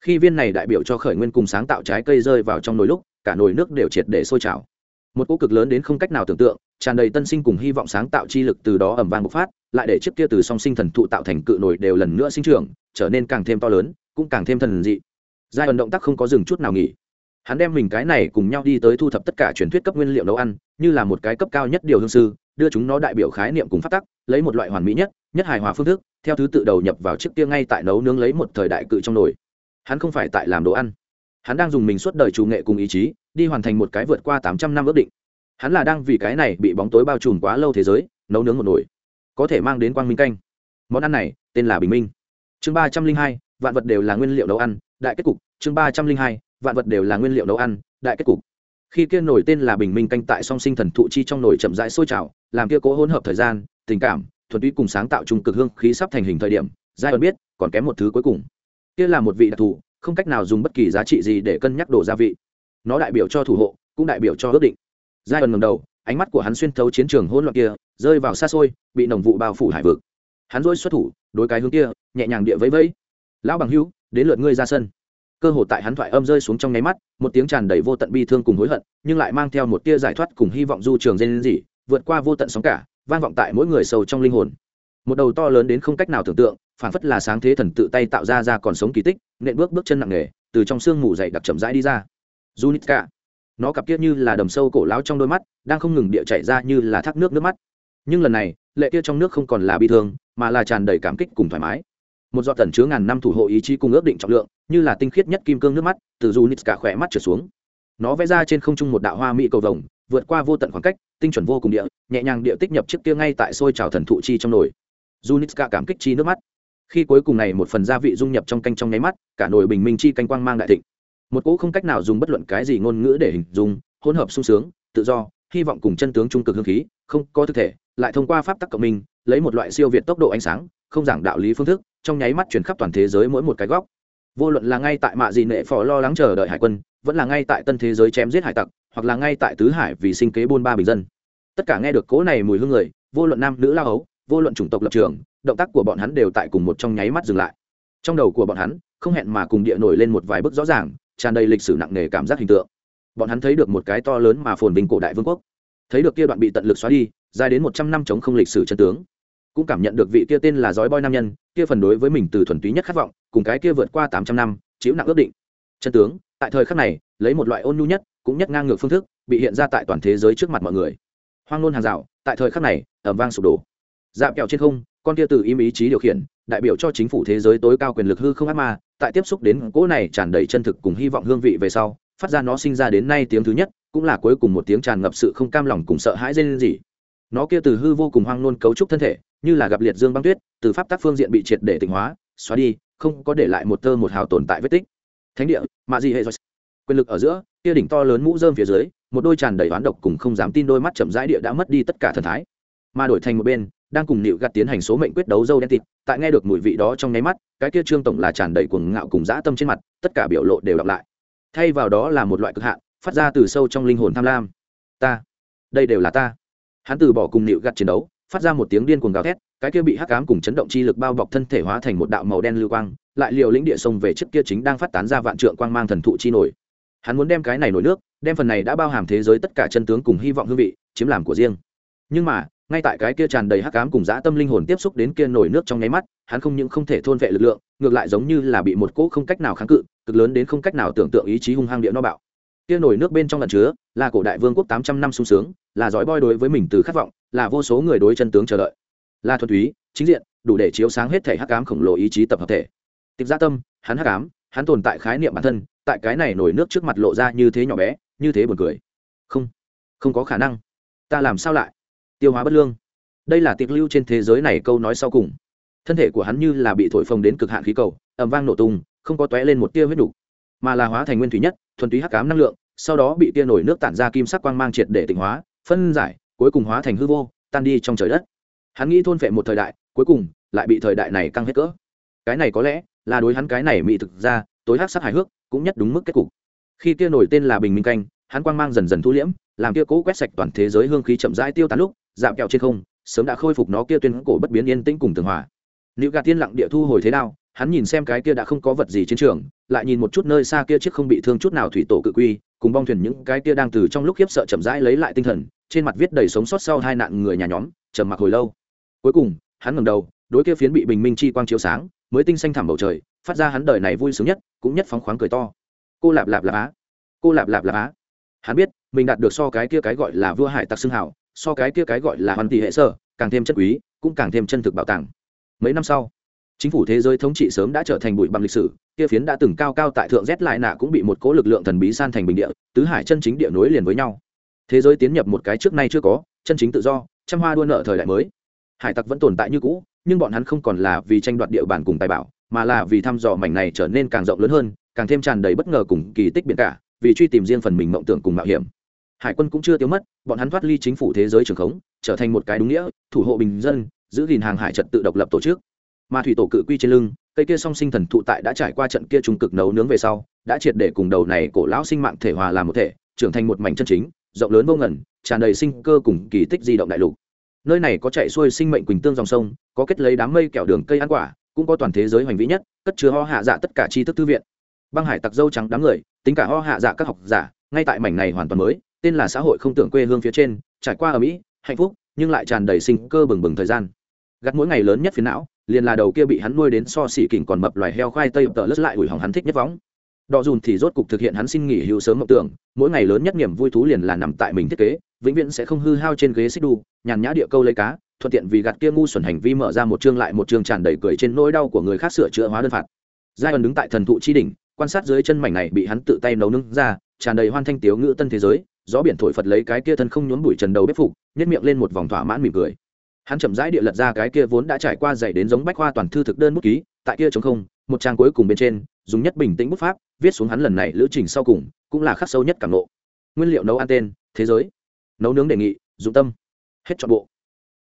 S1: khi viên này đại biểu cho khởi nguyên cùng sáng tạo trái cây rơi vào trong nồi lúc, cả nồi nước đều triệt để sôi trào. Một cỗ cực lớn đến không cách nào tưởng tượng, tràn đầy tân sinh cùng hy vọng sáng tạo chi lực từ đó ẩm vang bộc phát, lại để chiếc kia từ song sinh thần thụ tạo thành cự nồi đều lần nữa sinh trưởng, trở nên càng thêm to lớn, cũng càng thêm thần dị. Giai ẩn động tác không có dừng chút nào nghỉ. Hắn đem mình cái này cùng nhau đi tới thu thập tất cả truyền thuyết cấp nguyên liệu nấu ăn, như là một cái cấp cao nhất điều hương sư, đưa chúng nó đại biểu khái niệm cùng phát tắc, lấy một loại hoàn mỹ nhất nhất hài hòa phương thức, theo thứ tự đầu nhập vào chiếc kia ngay tại nấu nướng lấy một thời đại cự trong nồi hắn không phải tại làm đồ ăn. Hắn đang dùng mình suốt đời chủ nghệ cùng ý chí, đi hoàn thành một cái vượt qua tám trăm năm ước định. Hắn là đang vì cái này bị bóng tối bao trùm quá lâu thế giới, nấu nướng một nồi. Có thể mang đến quang minh canh. Món ăn này, tên là bình minh. Chương ba trăm linh hai, vạn vật đều là nguyên liệu nấu ăn, đại kết cục. Chương ba trăm linh hai, vạn vật đều là nguyên liệu nấu ăn, đại kết cục. Khi kia nổi tên là bình minh canh tại song sinh thần thụ chi trong nồi chậm rãi sôi trào, làm kia cố hỗn hợp thời gian, tình cảm, thuần túy cùng sáng tạo trung cực hương khí sắp thành hình thời điểm giai đoạn biết, còn kém một thứ cuối cùng kia là một vị đặc thù không cách nào dùng bất kỳ giá trị gì để cân nhắc đổ gia vị. Nó đại biểu cho thủ hộ cũng đại biểu cho ước định. Giai ẩn ngầm đầu ánh mắt của hắn xuyên thấu chiến trường hỗn loạn kia rơi vào xa xôi bị nồng vụ bao phủ hải vực. Hắn dỗi xuất thủ đối cái hướng kia nhẹ nhàng địa vẫy vẫy. Lão bằng hữu đến lượt ngươi ra sân. Cơ hồ tại hắn thoại âm rơi xuống trong nháy mắt một tiếng tràn đầy vô tận bi thương cùng hối hận nhưng lại mang theo một tia giải thoát cùng hy vọng du trường dên gì, vượt qua vô tận sóng cả vang vọng tại mỗi người sâu trong linh hồn một đầu to lớn đến không cách nào tưởng tượng phản phất là sáng thế thần tự tay tạo ra ra còn sống kỳ tích nện bước bước chân nặng nề từ trong sương mù dày đặc chậm rãi đi ra Junitska. Nó cặp kia như là đầm sâu cổ láo trong đôi mắt, đang không ngừng địa chảy ra như là thác nước nước mắt. Nhưng lần này, lệ kia trong nước không còn là bi thương, mà là tràn đầy cảm kích cùng thoải mái. Một giọt tẩn chứa ngàn năm thủ hộ ý chí cùng ước định trọng lượng, như là tinh khiết nhất kim cương nước mắt, từ Junitska khỏe mắt trở xuống. Nó vẽ ra trên không trung một đạo hoa mỹ cầu vồng, vượt qua vô tận khoảng cách, tinh chuẩn vô cùng địa, nhẹ nhàng địa tích nhập chiếc kia ngay tại xôi trào thần thụ chi trong nồi. Junitska cảm kích chi nước mắt. Khi cuối cùng này một phần gia vị dung nhập trong canh trong nháy mắt, cả nồi bình minh chi canh quang mang đại thịnh một cỗ không cách nào dùng bất luận cái gì ngôn ngữ để hình dung hỗn hợp sung sướng tự do hy vọng cùng chân tướng trung cực hương khí không có thực thể lại thông qua pháp tắc cộng minh lấy một loại siêu việt tốc độ ánh sáng không giảng đạo lý phương thức trong nháy mắt truyền khắp toàn thế giới mỗi một cái góc vô luận là ngay tại mạ gì nệ phò lo lắng chờ đợi hải quân vẫn là ngay tại tân thế giới chém giết hải tặc hoặc là ngay tại tứ hải vì sinh kế buôn ba bình dân tất cả nghe được cỗ này mùi hương người vô luận nam nữ lao hấu vô luận chủng tộc lập trường, động tác của bọn hắn đều tại cùng một trong nháy mắt dừng lại. Trong đầu của bọn hắn, không hẹn mà cùng địa nổi lên một vài bức rõ ràng, tràn đầy lịch sử nặng nề cảm giác hình tượng. Bọn hắn thấy được một cái to lớn mà phồn vinh cổ đại vương quốc. Thấy được kia đoạn bị tận lực xóa đi, dài đến một trăm năm chống không lịch sử chân tướng. Cũng cảm nhận được vị kia tên là giói boy nam nhân, kia phần đối với mình từ thuần túy nhất khát vọng, cùng cái kia vượt qua tám trăm năm chịu nặng ước định. Chân tướng, tại thời khắc này, lấy một loại ôn nhu nhất, cũng nhất ngang ngược phương thức, bị hiện ra tại toàn thế giới trước mặt mọi người. Hoang nôn hàng rào, tại thời khắc này ẩm vang sụp đổ dạo kẹo trên không, con kia từ im ý chí điều khiển, đại biểu cho chính phủ thế giới tối cao quyền lực hư không ác ma, tại tiếp xúc đến cỗ này tràn đầy chân thực cùng hy vọng hương vị về sau, phát ra nó sinh ra đến nay tiếng thứ nhất, cũng là cuối cùng một tiếng tràn ngập sự không cam lòng cùng sợ hãi dây lên gì nó kia từ hư vô cùng hoang nôn cấu trúc thân thể, như là gặp liệt dương băng tuyết, từ pháp tác phương diện bị triệt để tỉnh hóa, xóa đi, không có để lại một tơ một hào tồn tại vết tích. Thánh địa mà gì hệ quyền lực ở giữa, kia đỉnh to lớn mũ rơm phía dưới, một đôi tràn đầy oán độc cùng không dám tin đôi mắt chậm rãi địa đã mất đi tất cả thần thái. Mà đổi thành một bên đang cùng nịu gạt tiến hành số mệnh quyết đấu dâu đen thịt tại nghe được mùi vị đó trong nháy mắt, cái kia trương tổng là tràn đầy cuồng ngạo cùng dã tâm trên mặt, tất cả biểu lộ đều đọc lại. Thay vào đó là một loại cực hạn, phát ra từ sâu trong linh hồn tham lam. Ta, đây đều là ta. Hắn từ bỏ cùng nịu gạt chiến đấu, phát ra một tiếng điên cuồng gào thét, cái kia bị hắc cám cùng chấn động chi lực bao bọc thân thể hóa thành một đạo màu đen lưu quang, lại liều lĩnh địa sông về trước kia chính đang phát tán ra vạn trượng quang mang thần thụ chi nổi. Hắn muốn đem cái này nổi nước, đem phần này đã bao hàm thế giới tất cả chân tướng cùng hy vọng hương vị, chiếm làm của riêng. Nhưng mà ngay tại cái kia tràn đầy hắc ám cùng dã tâm linh hồn tiếp xúc đến kia nổi nước trong nháy mắt, hắn không những không thể thôn vệ lực lượng, ngược lại giống như là bị một cỗ không cách nào kháng cự, cực lớn đến không cách nào tưởng tượng ý chí hung hăng địa no bạo. Kia nổi nước bên trong lần chứa, là cổ đại vương quốc tám trăm năm sung sướng, là dõi boy đối với mình từ khát vọng, là vô số người đối chân tướng chờ đợi. Là thuần túy, chính diện, đủ để chiếu sáng hết thể hắc ám khổng lồ ý chí tập hợp thể. Tịch dã tâm, hắn hắc ám, hắn tồn tại khái niệm bản thân, tại cái này nổi nước trước mặt lộ ra như thế nhỏ bé, như thế buồn cười. Không không có khả năng. Ta làm sao lại? Tiêu hóa bất lương. Đây là tiệc lưu trên thế giới này câu nói sau cùng. Thân thể của hắn như là bị thổi phồng đến cực hạn khí cầu ẩm vang nổ tung, không có tóe lên một tia huyết đục mà là hóa thành nguyên thủy nhất, thuần túy hắc cám năng lượng, sau đó bị tia nổi nước tản ra kim sắc quang mang triệt để tịnh hóa, phân giải, cuối cùng hóa thành hư vô, tan đi trong trời đất. Hắn nghĩ thôn phệ một thời đại, cuối cùng lại bị thời đại này căng hết cỡ. Cái này có lẽ là đối hắn cái này mỹ thực ra, tối hắc sắc hài hước, cũng nhất đúng mức kết cục. Khi tia nổi tên là bình minh canh, hắn quang mang dần dần thu liễm, làm tia cố quét sạch toàn thế giới hương khí chậm rãi tiêu tán lúc dạo kẹo trên không, sớm đã khôi phục nó kia tuyên cổ bất biến yên tĩnh cùng tường hòa. Nữ gà tiên lặng địa thu hồi thế nào hắn nhìn xem cái kia đã không có vật gì chiến trường, lại nhìn một chút nơi xa kia chiếc không bị thương chút nào thủy tổ cự quy, cùng bong thuyền những cái kia đang từ trong lúc khiếp sợ chậm rãi lấy lại tinh thần, trên mặt viết đầy sống sót sau hai nạn người nhà nhóm, trầm mặc hồi lâu. Cuối cùng, hắn ngẩng đầu, đối kia phiến bị bình minh chi quang chiếu sáng, mới tinh xanh thẳm bầu trời, phát ra hắn đời này vui sướng nhất, cũng nhất phóng khoáng cười to. Cô lạp lạp lạp á. Cô lạp lạp lạp á. Hắn biết, mình đạt được so cái kia cái gọi là vua hải tặc xưng hảo so cái kia cái gọi là hoàn tỷ hệ sơ càng thêm chất quý, cũng càng thêm chân thực bảo tàng. Mấy năm sau, chính phủ thế giới thống trị sớm đã trở thành bụi bằng lịch sử, kia phiến đã từng cao cao tại thượng rét lại nạ cũng bị một cố lực lượng thần bí san thành bình địa, tứ hải chân chính địa nối liền với nhau. Thế giới tiến nhập một cái trước nay chưa có, chân chính tự do, trăm hoa đua nợ thời đại mới. Hải tặc vẫn tồn tại như cũ, nhưng bọn hắn không còn là vì tranh đoạt địa bàn cùng tài bảo, mà là vì thăm dò mảnh này trở nên càng rộng lớn hơn, càng thêm tràn đầy bất ngờ cùng kỳ tích biển cả, vì truy tìm riêng phần mình mộng tưởng cùng mạo hiểm hải quân cũng chưa tiêu mất, bọn hắn thoát ly chính phủ thế giới trường khống, trở thành một cái đúng nghĩa, thủ hộ bình dân, giữ gìn hàng hải trật tự độc lập tổ chức. Mà thủy tổ cự quy trên lưng, cây kia song sinh thần thụ tại đã trải qua trận kia trung cực nấu nướng về sau, đã triệt để cùng đầu này cổ lão sinh mạng thể hòa làm một thể, trưởng thành một mảnh chân chính, rộng lớn vô ngần, tràn đầy sinh cơ cùng kỳ tích di động đại lục. Nơi này có chạy xuôi sinh mệnh quỳnh tương dòng sông, có kết lấy đám mây kẹo đường cây ăn quả, cũng có toàn thế giới hoành vĩ nhất, cất chứa ho hạ dạ tất cả tri thức thư viện. Băng hải tặc dâu trắng đám người, tính cả ho hạ dạ các học giả, ngay tại mảnh này hoàn toàn mới tên là xã hội không tưởng quê hương phía trên, trải qua ở mỹ, hạnh phúc, nhưng lại tràn đầy sinh cơ bừng bừng thời gian. Gặt mỗi ngày lớn nhất phiến não, liền là đầu kia bị hắn nuôi đến so xỉ kỉnh còn mập loài heo khoai tây tợ lất lại ủi hỏng hắn thích nhất võng. Đọ dùn thì rốt cục thực hiện hắn xin nghỉ hưu sớm mộng tưởng, mỗi ngày lớn nhất niềm vui thú liền là nằm tại mình thiết kế, vĩnh viễn sẽ không hư hao trên ghế xích đu, nhàn nhã địa câu lấy cá, thuận tiện vì gạt kia ngu xuẩn hành vi mở ra một chương lại một chương tràn đầy cười trên nỗi đau của người khác sửa chữa hóa đơn phạt. Giai ẩn đứng tại thần thụ chi đỉnh, quan sát dưới chân mảnh này bị hắn tự tay nấu nướng ra, tràn đầy hoan thanh tiếu ngữ tân thế giới gió biển thổi phật lấy cái kia thân không nhốn bụi trần đầu bếp phục nhét miệng lên một vòng thỏa mãn mỉm cười. Hắn chậm rãi địa lật ra cái kia vốn đã trải qua dày đến giống bách khoa toàn thư thực đơn bút ký, tại kia chống không, một trang cuối cùng bên trên, dùng nhất bình tĩnh bút pháp, viết xuống hắn lần này lữ trình sau cùng, cũng là khắc sâu nhất cảm nộ nguyên liệu nấu ăn tên, thế giới. Nấu nướng đề nghị, dụng tâm. Hết chọn bộ.